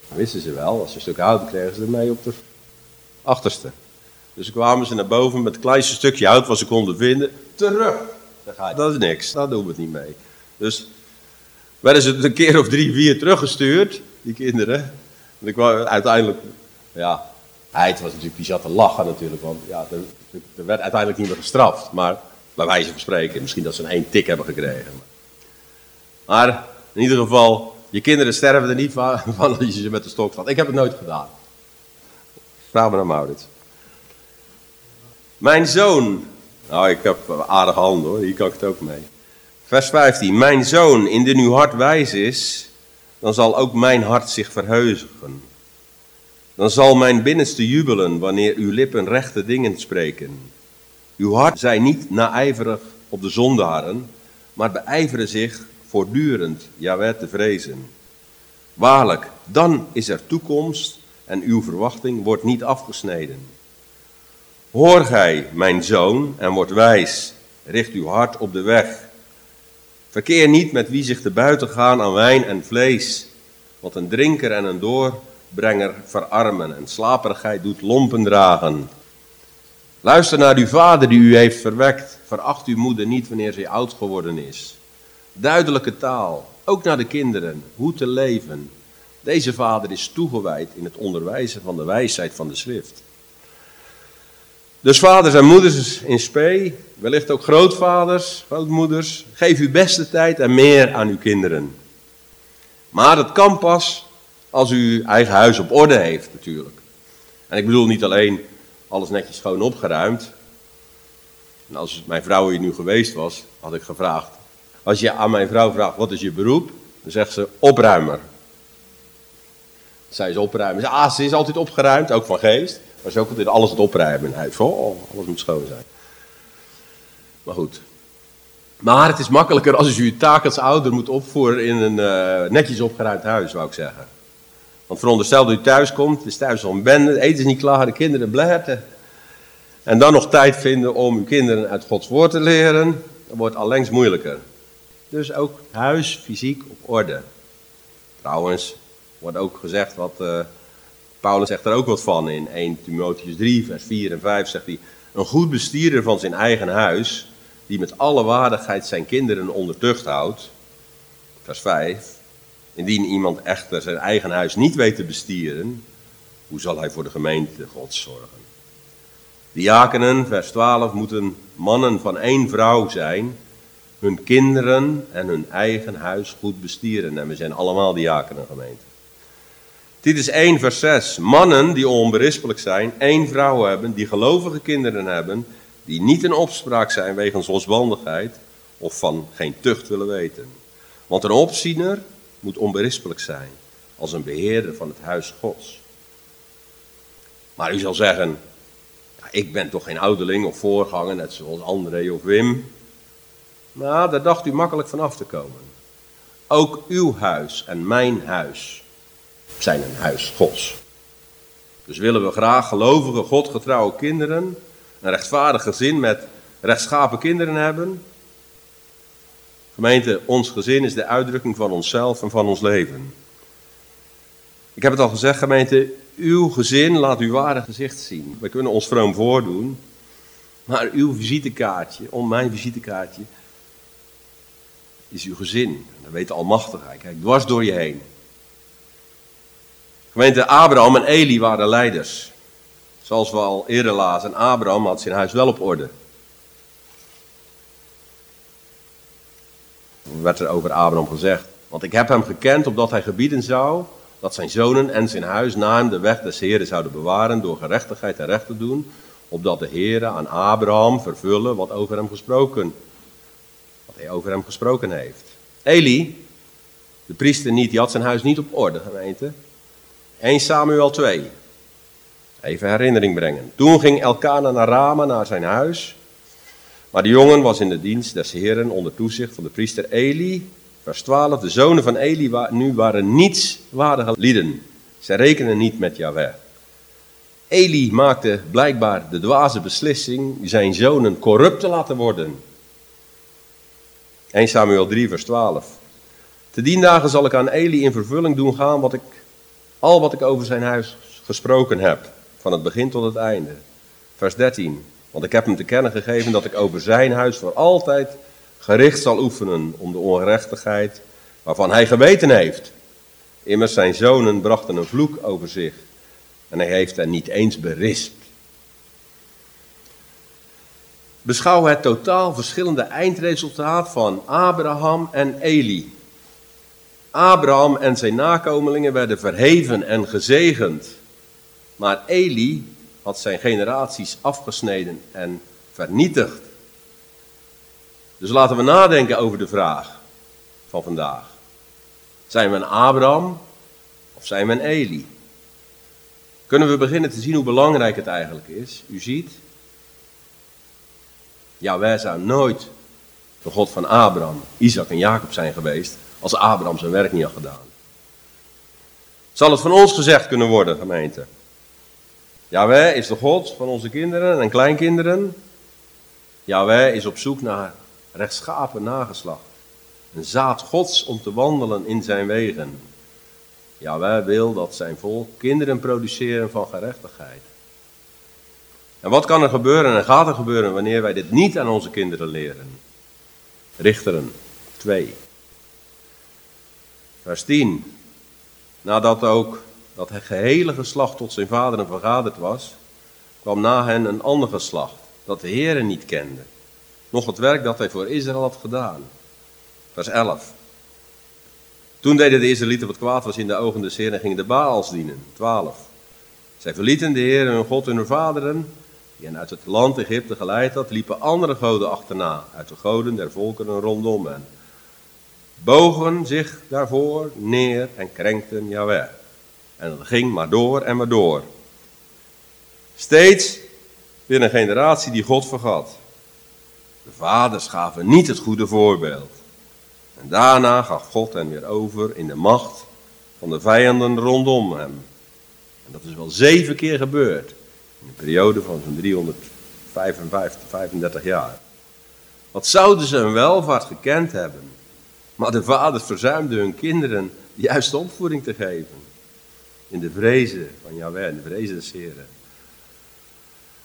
Dan wisten ze wel, als ze een stuk hout kregen ze ermee op de achterste. Dus kwamen ze naar boven met het kleinste stukje hout wat ze konden vinden. Terug. Dat is niks, daar doen we het niet mee. Dus werden ze een keer of drie, vier teruggestuurd, die kinderen. Ik kwam uiteindelijk, ja, hij was natuurlijk, die zat te lachen natuurlijk, want ja, er, er werd uiteindelijk niet meer gestraft. Maar bij wijze van spreken, misschien dat ze een één tik hebben gekregen. Maar in ieder geval, je kinderen sterven er niet van, van als je ze met de stok slaat. Ik heb het nooit gedaan. Vraag me naar Maurits. Mijn zoon. Nou, ik heb aardige handen hoor, hier kan ik het ook mee. Vers 15. Mijn zoon, indien uw hart wijs is, dan zal ook mijn hart zich verheugen. Dan zal mijn binnenste jubelen wanneer uw lippen rechte dingen spreken. Uw hart zij niet naijverig op de zondaren, maar beijveren zich voortdurend Jaweh te vrezen. Waarlijk, dan is er toekomst en uw verwachting wordt niet afgesneden. Hoor gij, mijn zoon, en word wijs, richt uw hart op de weg. Verkeer niet met wie zich te buiten gaan aan wijn en vlees, wat een drinker en een doorbrenger verarmen en slaperigheid doet lompen dragen. Luister naar uw vader die u heeft verwekt. Veracht uw moeder niet wanneer zij oud geworden is. Duidelijke taal, ook naar de kinderen, hoe te leven. Deze vader is toegewijd in het onderwijzen van de wijsheid van de schrift. Dus vaders en moeders in spe, wellicht ook grootvaders, grootmoeders, geef uw beste tijd en meer aan uw kinderen. Maar dat kan pas als u uw eigen huis op orde heeft natuurlijk. En ik bedoel niet alleen alles netjes schoon opgeruimd. En als mijn vrouw hier nu geweest was, had ik gevraagd. Als je aan mijn vrouw vraagt, wat is je beroep? Dan zegt ze, opruimer. Zij is opruimen. Ah, ze is altijd opgeruimd, ook van geest. Maar is ook altijd alles het opruimen in huis. Oh, alles moet schoon zijn. Maar goed. Maar het is makkelijker als u uw taak als ouder moet opvoeren in een uh, netjes opgeruimd huis, zou ik zeggen. Want veronderstel dat u thuis komt, is thuis al een eten is niet klaar, de kinderen blerten. En dan nog tijd vinden om uw kinderen uit Gods woord te leren, dat wordt allengs moeilijker. Dus ook huis fysiek op orde. Trouwens, wordt ook gezegd wat, uh, Paulus zegt er ook wat van in 1 Timotheus 3, vers 4 en 5 zegt hij, een goed bestuurder van zijn eigen huis, die met alle waardigheid zijn kinderen onder tucht houdt, vers 5, Indien iemand echter zijn eigen huis niet weet te bestieren, hoe zal hij voor de gemeente Gods zorgen? Diakenen, vers 12, moeten mannen van één vrouw zijn, hun kinderen en hun eigen huis goed bestieren. En we zijn allemaal diakenen, gemeente. Dit is 1, vers 6. Mannen die onberispelijk zijn, één vrouw hebben, die gelovige kinderen hebben, die niet in opspraak zijn wegens losbandigheid of van geen tucht willen weten. Want een opziener moet onberispelijk zijn als een beheerder van het huis Gods. Maar u zal zeggen, ik ben toch geen ouderling of voorganger, net zoals André of Wim. Nou, daar dacht u makkelijk van af te komen. Ook uw huis en mijn huis zijn een huis Gods. Dus willen we graag gelovige, godgetrouwe kinderen, een rechtvaardig gezin met rechtschapen kinderen hebben, Gemeente, ons gezin is de uitdrukking van onszelf en van ons leven. Ik heb het al gezegd, gemeente, uw gezin laat uw ware gezicht zien. We kunnen ons vroom voordoen, maar uw visitekaartje, om mijn visitekaartje, is uw gezin. Dat weet de Almachtige. Hij kijkt dwars door je heen. Gemeente Abraham en Eli waren leiders. Zoals we al eerder lazen, Abraham had zijn huis wel op orde. werd er over Abraham gezegd. Want ik heb hem gekend opdat hij gebieden zou dat zijn zonen en zijn huis na hem de weg des Heren zouden bewaren door gerechtigheid en recht te doen, opdat de Heere aan Abraham vervullen wat over hem gesproken, wat hij over hem gesproken heeft. Eli, de priester niet, die had zijn huis niet op orde, gemeente. 1 Samuel 2. Even herinnering brengen. Toen ging Elkana naar Rama, naar zijn huis. Maar de jongen was in de dienst des Heren onder toezicht van de priester Eli. Vers 12. De zonen van Eli nu waren nietswaardige lieden. Zij rekenen niet met Yahweh. Eli maakte blijkbaar de dwaze beslissing zijn zonen corrupt te laten worden. 1 Samuel 3, vers 12. Te dien dagen zal ik aan Eli in vervulling doen gaan wat ik, al wat ik over zijn huis gesproken heb. van het begin tot het einde. Vers 13. Want ik heb hem te kennen gegeven dat ik over zijn huis voor altijd gericht zal oefenen om de ongerechtigheid waarvan hij geweten heeft. Immers zijn zonen brachten een vloek over zich en hij heeft hen niet eens berispt. Beschouw het totaal verschillende eindresultaat van Abraham en Eli. Abraham en zijn nakomelingen werden verheven en gezegend. Maar Eli had zijn generaties afgesneden en vernietigd. Dus laten we nadenken over de vraag van vandaag. Zijn we een Abraham of zijn we een Eli? Kunnen we beginnen te zien hoe belangrijk het eigenlijk is? U ziet, ja, wij zou nooit de God van Abraham, Isaac en Jacob zijn geweest als Abraham zijn werk niet had gedaan. Zal het van ons gezegd kunnen worden, gemeente? Jawel is de God van onze kinderen en kleinkinderen. Jawel is op zoek naar rechtschapen nageslacht. Een zaad Gods om te wandelen in zijn wegen. Jawel wil dat zijn volk kinderen produceren van gerechtigheid. En wat kan er gebeuren en gaat er gebeuren wanneer wij dit niet aan onze kinderen leren? Richteren 2. Vers 10. Nadat ook dat gehele geslacht tot zijn vaderen vergaderd was, kwam na hen een ander geslacht, dat de Heere niet kende, nog het werk dat hij voor Israël had gedaan. Vers 11. Toen deden de Israëlieten wat kwaad was in de ogen des Heeren en gingen de Baals dienen. 12. Zij verlieten de Heer hun God en hun vaderen, die hen uit het land Egypte geleid had, liepen andere goden achterna, uit de goden der volkeren rondom hen. Bogen zich daarvoor neer en krenkten Jahweh. En dat ging maar door en maar door. Steeds weer een generatie die God vergat. De vaders gaven niet het goede voorbeeld. En daarna gaf God hen weer over in de macht van de vijanden rondom hem. En dat is wel zeven keer gebeurd. In een periode van zo'n 355, 35 jaar. Wat zouden ze een welvaart gekend hebben. Maar de vaders verzuimden hun kinderen de juiste opvoeding te geven. In de vrezen van Yahweh, in de vrezen des Heren.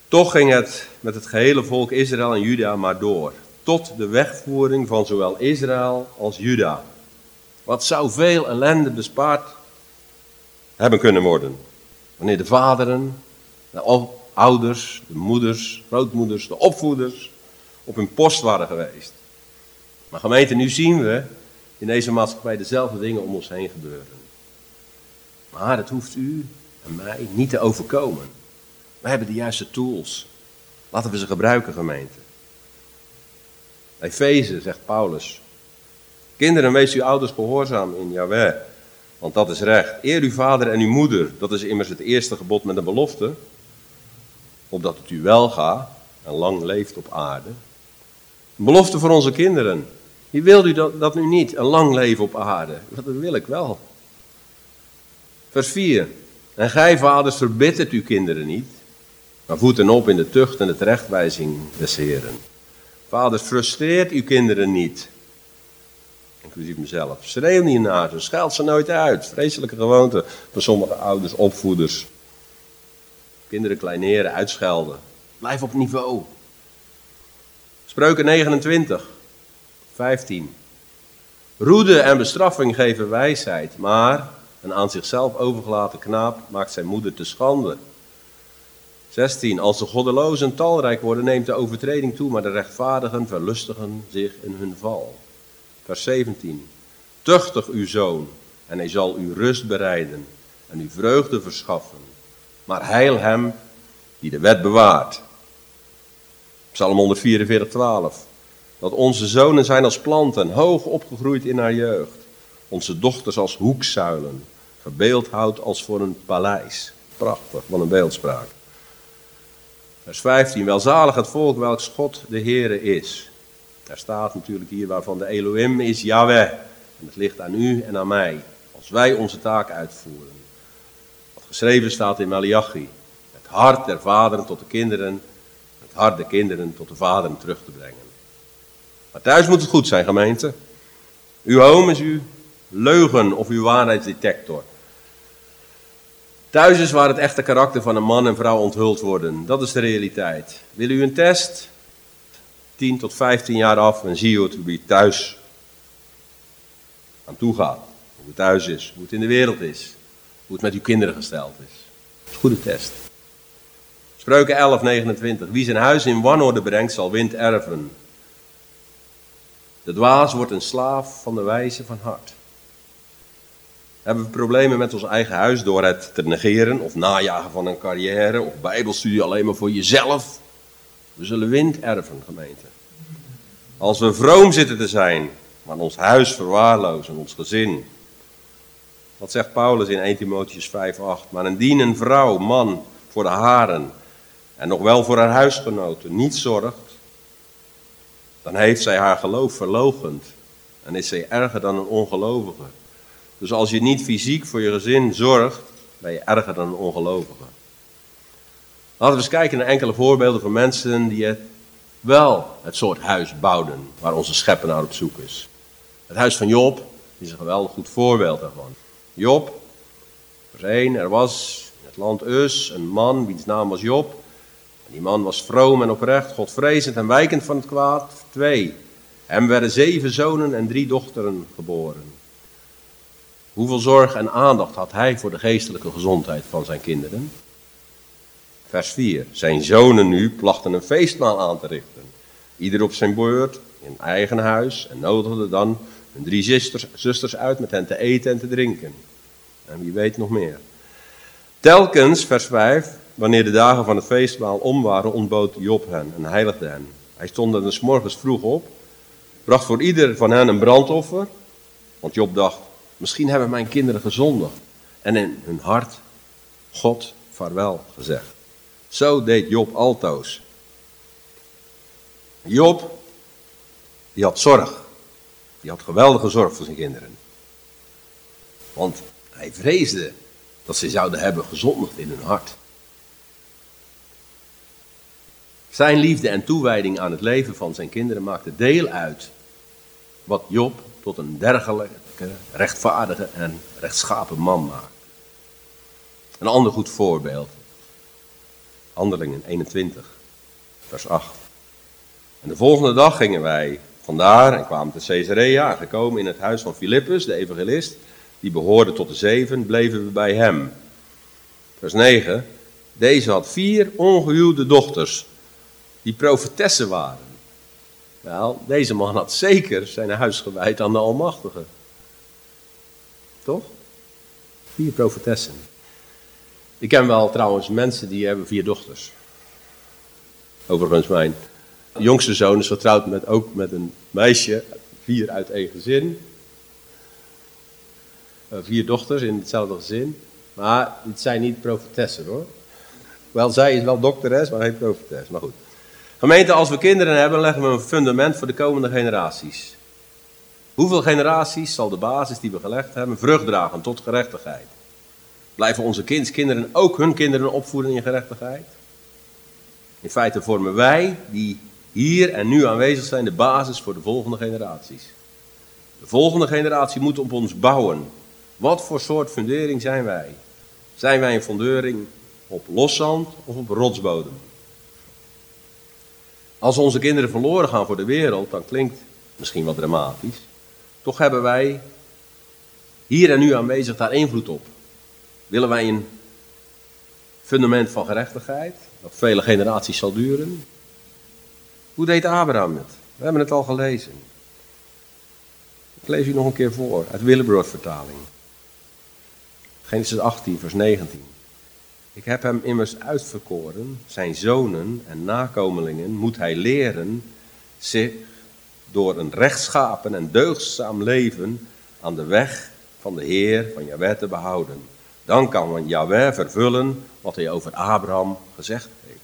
Toch ging het met het gehele volk Israël en Juda maar door. Tot de wegvoering van zowel Israël als Juda. Wat zou veel ellende bespaard hebben kunnen worden. Wanneer de vaderen, de ouders, de moeders, grootmoeders, de opvoeders op hun post waren geweest. Maar gemeente, nu zien we in deze maatschappij dezelfde dingen om ons heen gebeuren. Maar het hoeft u en mij niet te overkomen. We hebben de juiste tools. Laten we ze gebruiken, gemeente. Efeze, zegt Paulus. Kinderen, wees uw ouders gehoorzaam in Jahweh, want dat is recht. Eer uw vader en uw moeder, dat is immers het eerste gebod met een belofte, opdat het u wel gaat en lang leeft op aarde. Een belofte voor onze kinderen. Wie wil u dat, dat nu niet, een lang leven op aarde? Dat wil ik wel. Vers 4. En gij, vaders, verbittert uw kinderen niet, maar voed hen op in de tucht en de terechtwijzing des Heren. Vaders, frustreert uw kinderen niet. Inclusief mezelf. Schreeuw niet naar ze, scheld ze nooit uit. Vreselijke gewoonte van sommige ouders, opvoeders. Kinderen kleineren, uitschelden. Blijf op niveau. Spreuken 29, 15. Roede en bestraffing geven wijsheid, maar een aan zichzelf overgelaten knaap maakt zijn moeder te schande. 16. Als de goddelozen talrijk worden, neemt de overtreding toe, maar de rechtvaardigen verlustigen zich in hun val. Vers 17. Tuchtig uw zoon, en hij zal u rust bereiden en u vreugde verschaffen. Maar heil hem die de wet bewaart. Psalm 144, 12. Dat onze zonen zijn als planten, hoog opgegroeid in haar jeugd. Onze dochters als hoekzuilen, gebeeldhouwd als voor een paleis. Prachtig, wat een beeldspraak. Vers 15. Welzalig het volk welks God de Heere is. Daar staat natuurlijk hier waarvan de Elohim is Yahweh. En het ligt aan u en aan mij. Als wij onze taak uitvoeren. Wat geschreven staat in Malachi. Het hart der vaderen tot de kinderen. Het hart der kinderen tot de vaderen terug te brengen. Maar thuis moet het goed zijn gemeente. Uw home is uw leugen of uw waarheidsdetector. Thuis is waar het echte karakter van een man en vrouw onthuld worden. Dat is de realiteit. Wil u een test? 10 tot 15 jaar af en zie hoe het thuis aan toe gaat. Hoe het thuis is, hoe het in de wereld is. Hoe het met uw kinderen gesteld is. Goede test. Spreuken 11, 29. Wie zijn huis in wanorde brengt, zal wind erven. De dwaas wordt een slaaf van de wijze van hart. Hebben we problemen met ons eigen huis door het te negeren of najagen van een carrière of bijbelstudie alleen maar voor jezelf? We zullen wind erven, gemeente. Als we vroom zitten te zijn, maar ons huis verwaarlozen, ons gezin. Wat zegt Paulus in 1 Timotheus 5:8? Maar een dienende vrouw, man, voor de haren en nog wel voor haar huisgenoten niet zorgt, dan heeft zij haar geloof verlogend en is zij erger dan een ongelovige. Dus als je niet fysiek voor je gezin zorgt, ben je erger dan een ongelovige. Laten we eens kijken naar enkele voorbeelden van mensen die wel het soort huis bouwden waar onze schepper naar op zoek is. Het huis van Job is een geweldig goed voorbeeld daarvan. Job, vers 1, er was in het land Us een man wiens naam was Job. Die man was vroom en oprecht, godvrezend en wijkend van het kwaad. 2. Hem werden zeven zonen en drie dochteren geboren. Hoeveel zorg en aandacht had hij voor de geestelijke gezondheid van zijn kinderen? Vers 4. Zijn zonen nu plachten een feestmaal aan te richten. Ieder op zijn beurt, in eigen huis, en nodigde dan hun drie zusters uit met hen te eten en te drinken. En wie weet nog meer. Telkens, vers 5, wanneer de dagen van het feestmaal om waren, ontbood Job hen en heiligde hen. Hij stond er s morgens vroeg op, bracht voor ieder van hen een brandoffer, want Job dacht, misschien hebben mijn kinderen gezondigd en in hun hart God vaarwel gezegd. Zo deed Job altoos. Job, die had zorg. Die had geweldige zorg voor zijn kinderen. Want hij vreesde dat ze zouden hebben gezondigd in hun hart. Zijn liefde en toewijding aan het leven van zijn kinderen maakte deel uit wat Job tot een dergelijke rechtvaardige en rechtschapen man maakt. Een ander goed voorbeeld. Handelingen 21, vers 8. En de volgende dag gingen wij vandaar en kwamen te Caesarea. Gekomen in het huis van Filippus, de evangelist, die behoorde tot de zeven, bleven we bij hem. Vers 9. Deze had vier ongehuwde dochters, die profetessen waren. Wel, deze man had zeker zijn huis gewijd aan de Almachtige. Toch? Vier profetessen. Ik ken wel trouwens mensen die hebben vier dochters. Overigens, mijn jongste zoon is getrouwd met, ook met een meisje, vier uit één gezin. Uh, vier dochters in hetzelfde gezin. Maar het zijn niet profetessen hoor. Wel, zij is wel dokteres, maar geen profetes. Maar goed. Gemeente, als we kinderen hebben, leggen we een fundament voor de komende generaties. Hoeveel generaties zal de basis die we gelegd hebben vrucht dragen tot gerechtigheid? Blijven onze kinderen ook hun kinderen opvoeden in gerechtigheid? In feite vormen wij, die hier en nu aanwezig zijn, de basis voor de volgende generaties. De volgende generatie moet op ons bouwen. Wat voor soort fundering zijn wij? Zijn wij een fundering op loszand of op rotsbodem? Als onze kinderen verloren gaan voor de wereld, dan klinkt misschien wat dramatisch. Toch hebben wij hier en nu aanwezig daar invloed op. Willen wij een fundament van gerechtigheid, dat vele generaties zal duren? Hoe deed Abraham het? We hebben het al gelezen. Ik lees u nog een keer voor uit Willibrord vertaling. Genesis 18, vers 19. Ik heb hem immers uitverkoren, zijn zonen en nakomelingen moet hij leren zich door een rechtschapen en deugdzaam leven aan de weg van de Heer van Jahweh te behouden. Dan kan Jahweh vervullen wat hij over Abraham gezegd heeft.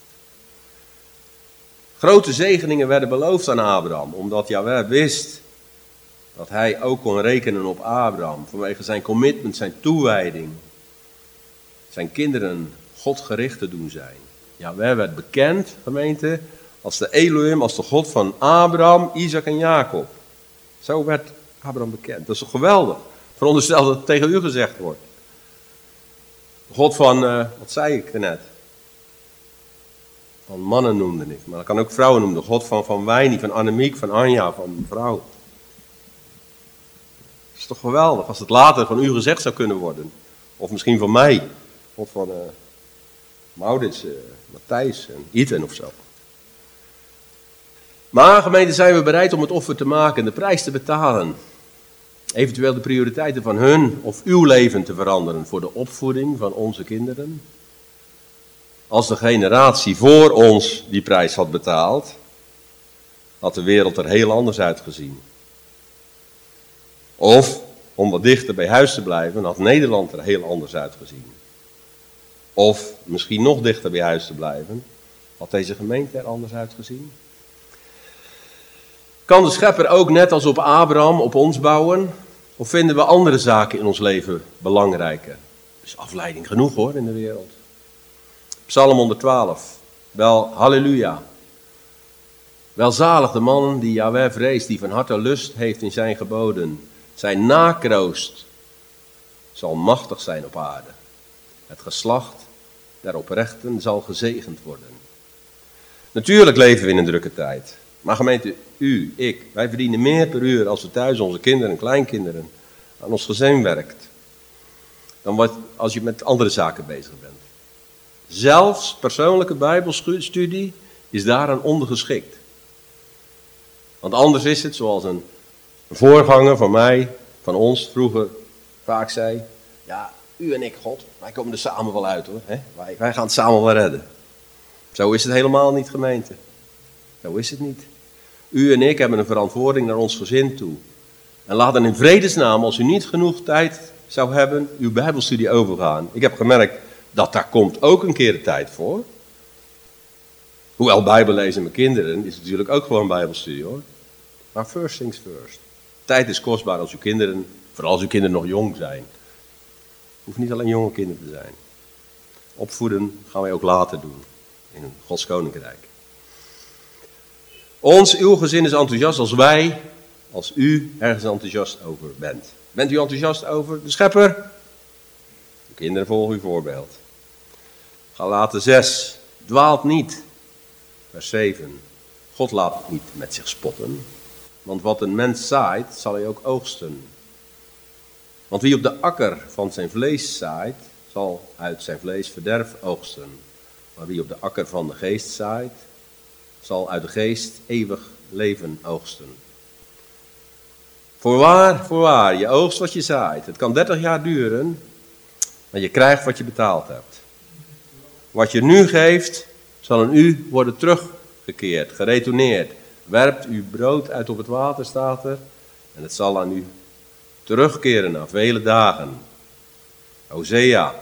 Grote zegeningen werden beloofd aan Abraham, omdat Jahweh wist dat hij ook kon rekenen op Abraham vanwege zijn commitment, zijn toewijding, zijn kinderen godgericht te doen zijn. Jahweh werd bekend, gemeente, als de Elohim, als de God van Abraham, Isaac en Jacob. Zo werd Abraham bekend. Dat is toch geweldig? Veronderstel dat het tegen u gezegd wordt. God van, uh, wat zei ik net? Van mannen noemde ik, maar dat kan ook vrouwen noemen. De God van, van Wijnie, van Annemiek, van Anja, van mevrouw. Dat is toch geweldig als het later van u gezegd zou kunnen worden. Of misschien van mij. God van uh, Maurits, uh, Matthijs en Ethan of zo. Maar gemeente zijn we bereid om het offer te maken, de prijs te betalen. Eventueel de prioriteiten van hun of uw leven te veranderen voor de opvoeding van onze kinderen. Als de generatie voor ons die prijs had betaald, had de wereld er heel anders uitgezien. Of, om wat dichter bij huis te blijven, had Nederland er heel anders uitgezien. Of, misschien nog dichter bij huis te blijven, had deze gemeente er anders uitgezien. Kan de schepper ook net als op Abraham op ons bouwen? Of vinden we andere zaken in ons leven belangrijker? Er is afleiding genoeg hoor in de wereld. Psalm 112. Wel, halleluja. Welzalig de man die Yahweh vreest, die van harte lust heeft in zijn geboden. Zijn nakroost zal machtig zijn op aarde. Het geslacht der oprechten zal gezegend worden. Natuurlijk leven we in een drukke tijd. Maar gemeente, u, ik, wij verdienen meer per uur als we thuis onze kinderen en kleinkinderen aan ons gezin werkt. Dan als je met andere zaken bezig bent. Zelfs persoonlijke bijbelstudie is daaraan ondergeschikt. Want anders is het zoals een voorganger van mij, van ons vroeger vaak zei. Ja, u en ik, God, wij komen er samen wel uit hoor. Hè? Wij, wij gaan het samen wel redden. Zo is het helemaal niet gemeente. Zo is het niet. U en ik hebben een verantwoording naar ons gezin toe. En laat dan in vredesnaam, als u niet genoeg tijd zou hebben, uw Bijbelstudie overgaan. Ik heb gemerkt dat daar komt ook een keer de tijd voor. Hoewel Bijbel lezen met kinderen is natuurlijk ook gewoon Bijbelstudie hoor. Maar first things first. Tijd is kostbaar als uw kinderen, vooral als uw kinderen nog jong zijn. Hoeft niet alleen jonge kinderen te zijn. Opvoeden gaan wij ook later doen in Gods Koninkrijk. Ons, uw gezin is enthousiast als wij, als u ergens enthousiast over bent. Bent u enthousiast over de schepper? De kinderen volgen uw voorbeeld. Galaten 6. Dwaalt niet. Vers 7. God laat niet met zich spotten. Want wat een mens zaait, zal hij ook oogsten. Want wie op de akker van zijn vlees zaait, zal uit zijn vlees verderf oogsten. Maar wie op de akker van de geest zaait, zal uit de geest eeuwig leven oogsten. Voorwaar, voorwaar, je oogst wat je zaait. Het kan 30 jaar duren, maar je krijgt wat je betaald hebt. Wat je nu geeft, zal aan u worden teruggekeerd, geretourneerd. Werpt uw brood uit op het water, staat er, en het zal aan u terugkeren na vele dagen. Hosea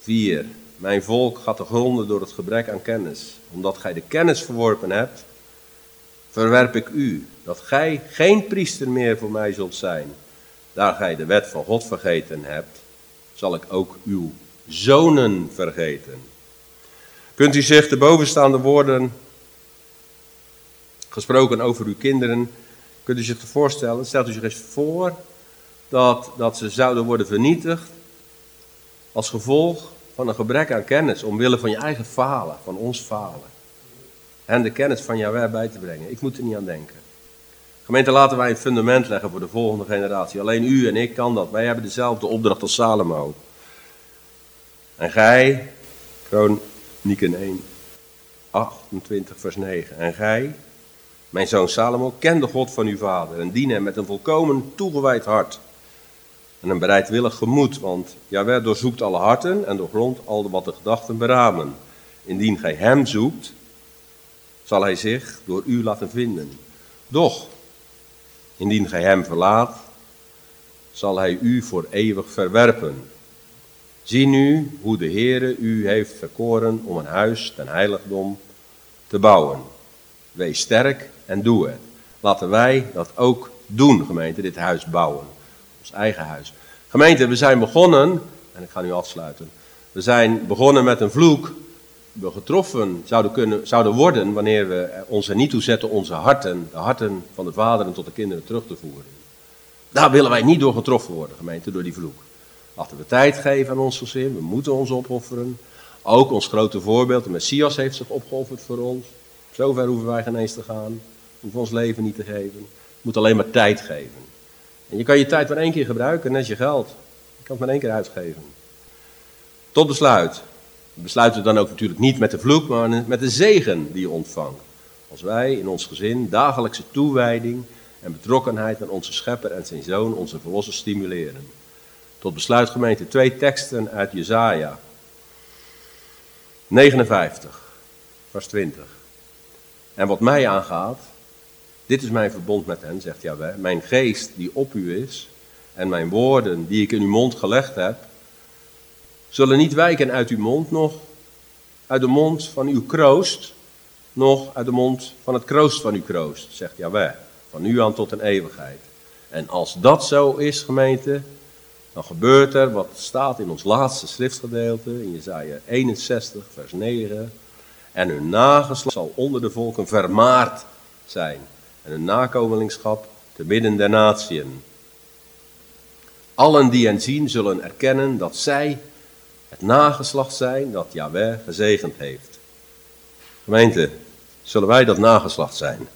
4. Mijn volk gaat te gronden door het gebrek aan kennis. Omdat gij de kennis verworpen hebt, verwerp ik u, dat gij geen priester meer voor mij zult zijn. Daar gij de wet van God vergeten hebt, zal ik ook uw zonen vergeten. Kunt u zich de bovenstaande woorden, gesproken over uw kinderen, kunt u zich voorstellen? Stelt u zich eens voor dat, dat ze zouden worden vernietigd als gevolg van een gebrek aan kennis, omwille van je eigen falen, van ons falen. En de kennis van Jawel bij te brengen. Ik moet er niet aan denken. Gemeente, laten wij een fundament leggen voor de volgende generatie. Alleen u en ik kan dat. Wij hebben dezelfde opdracht als Salomo. En gij, Kronieken 1, 28 vers 9. En gij, mijn zoon Salomo, ken de God van uw vader en dien hem met een volkomen toegewijd hart. En een bereidwillig gemoed, want Jawel doorzoekt alle harten en doorgrondt al wat de gedachten beramen. Indien gij hem zoekt, zal hij zich door u laten vinden. Doch, indien gij hem verlaat, zal hij u voor eeuwig verwerpen. Zie nu hoe de Heere u heeft verkoren om een huis ten heiligdom te bouwen. Wees sterk en doe het. Laten wij dat ook doen, gemeente, dit huis bouwen. Ons eigen huis. Gemeente, we zijn begonnen, en ik ga nu afsluiten. We zijn begonnen met een vloek. We getroffen zouden, kunnen, zouden worden wanneer we ons er niet toe zetten onze harten, de harten van de vaderen tot de kinderen terug te voeren. Daar willen wij niet door getroffen worden, gemeente, door die vloek. Laten we tijd geven aan ons gezin. We moeten ons opofferen. Ook ons grote voorbeeld, de Messias heeft zich opgeofferd voor ons. Zover hoeven wij geen eens te gaan. Hoeven ons leven niet te geven. Je moet alleen maar tijd geven. En je kan je tijd maar één keer gebruiken, net je geld. Je kan het maar één keer uitgeven. Tot besluit. We besluiten dan ook natuurlijk niet met de vloek, maar met de zegen die je ontvangt. Als wij in ons gezin dagelijkse toewijding en betrokkenheid aan onze schepper en zijn zoon, onze verlosser, stimuleren. Tot besluit gemeente twee teksten uit Jezaja. 59, vers 20. En wat mij aangaat, dit is mijn verbond met hen, zegt Jaweh, mijn geest die op u is en mijn woorden die ik in uw mond gelegd heb, zullen niet wijken uit uw mond, nog uit de mond van uw kroost, nog uit de mond van het kroost van uw kroost, zegt Jaweh, van nu aan tot een eeuwigheid. En als dat zo is, gemeente, dan gebeurt er wat staat in ons laatste schriftgedeelte, in Jezaja 61, vers 9. En hun nageslacht zal onder de volken vermaard zijn. En hun nakomelingschap te midden der natieën. Allen die hen zien zullen erkennen dat zij het nageslacht zijn dat Yahweh gezegend heeft. Gemeente, zullen wij dat nageslacht zijn?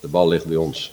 De bal ligt bij ons.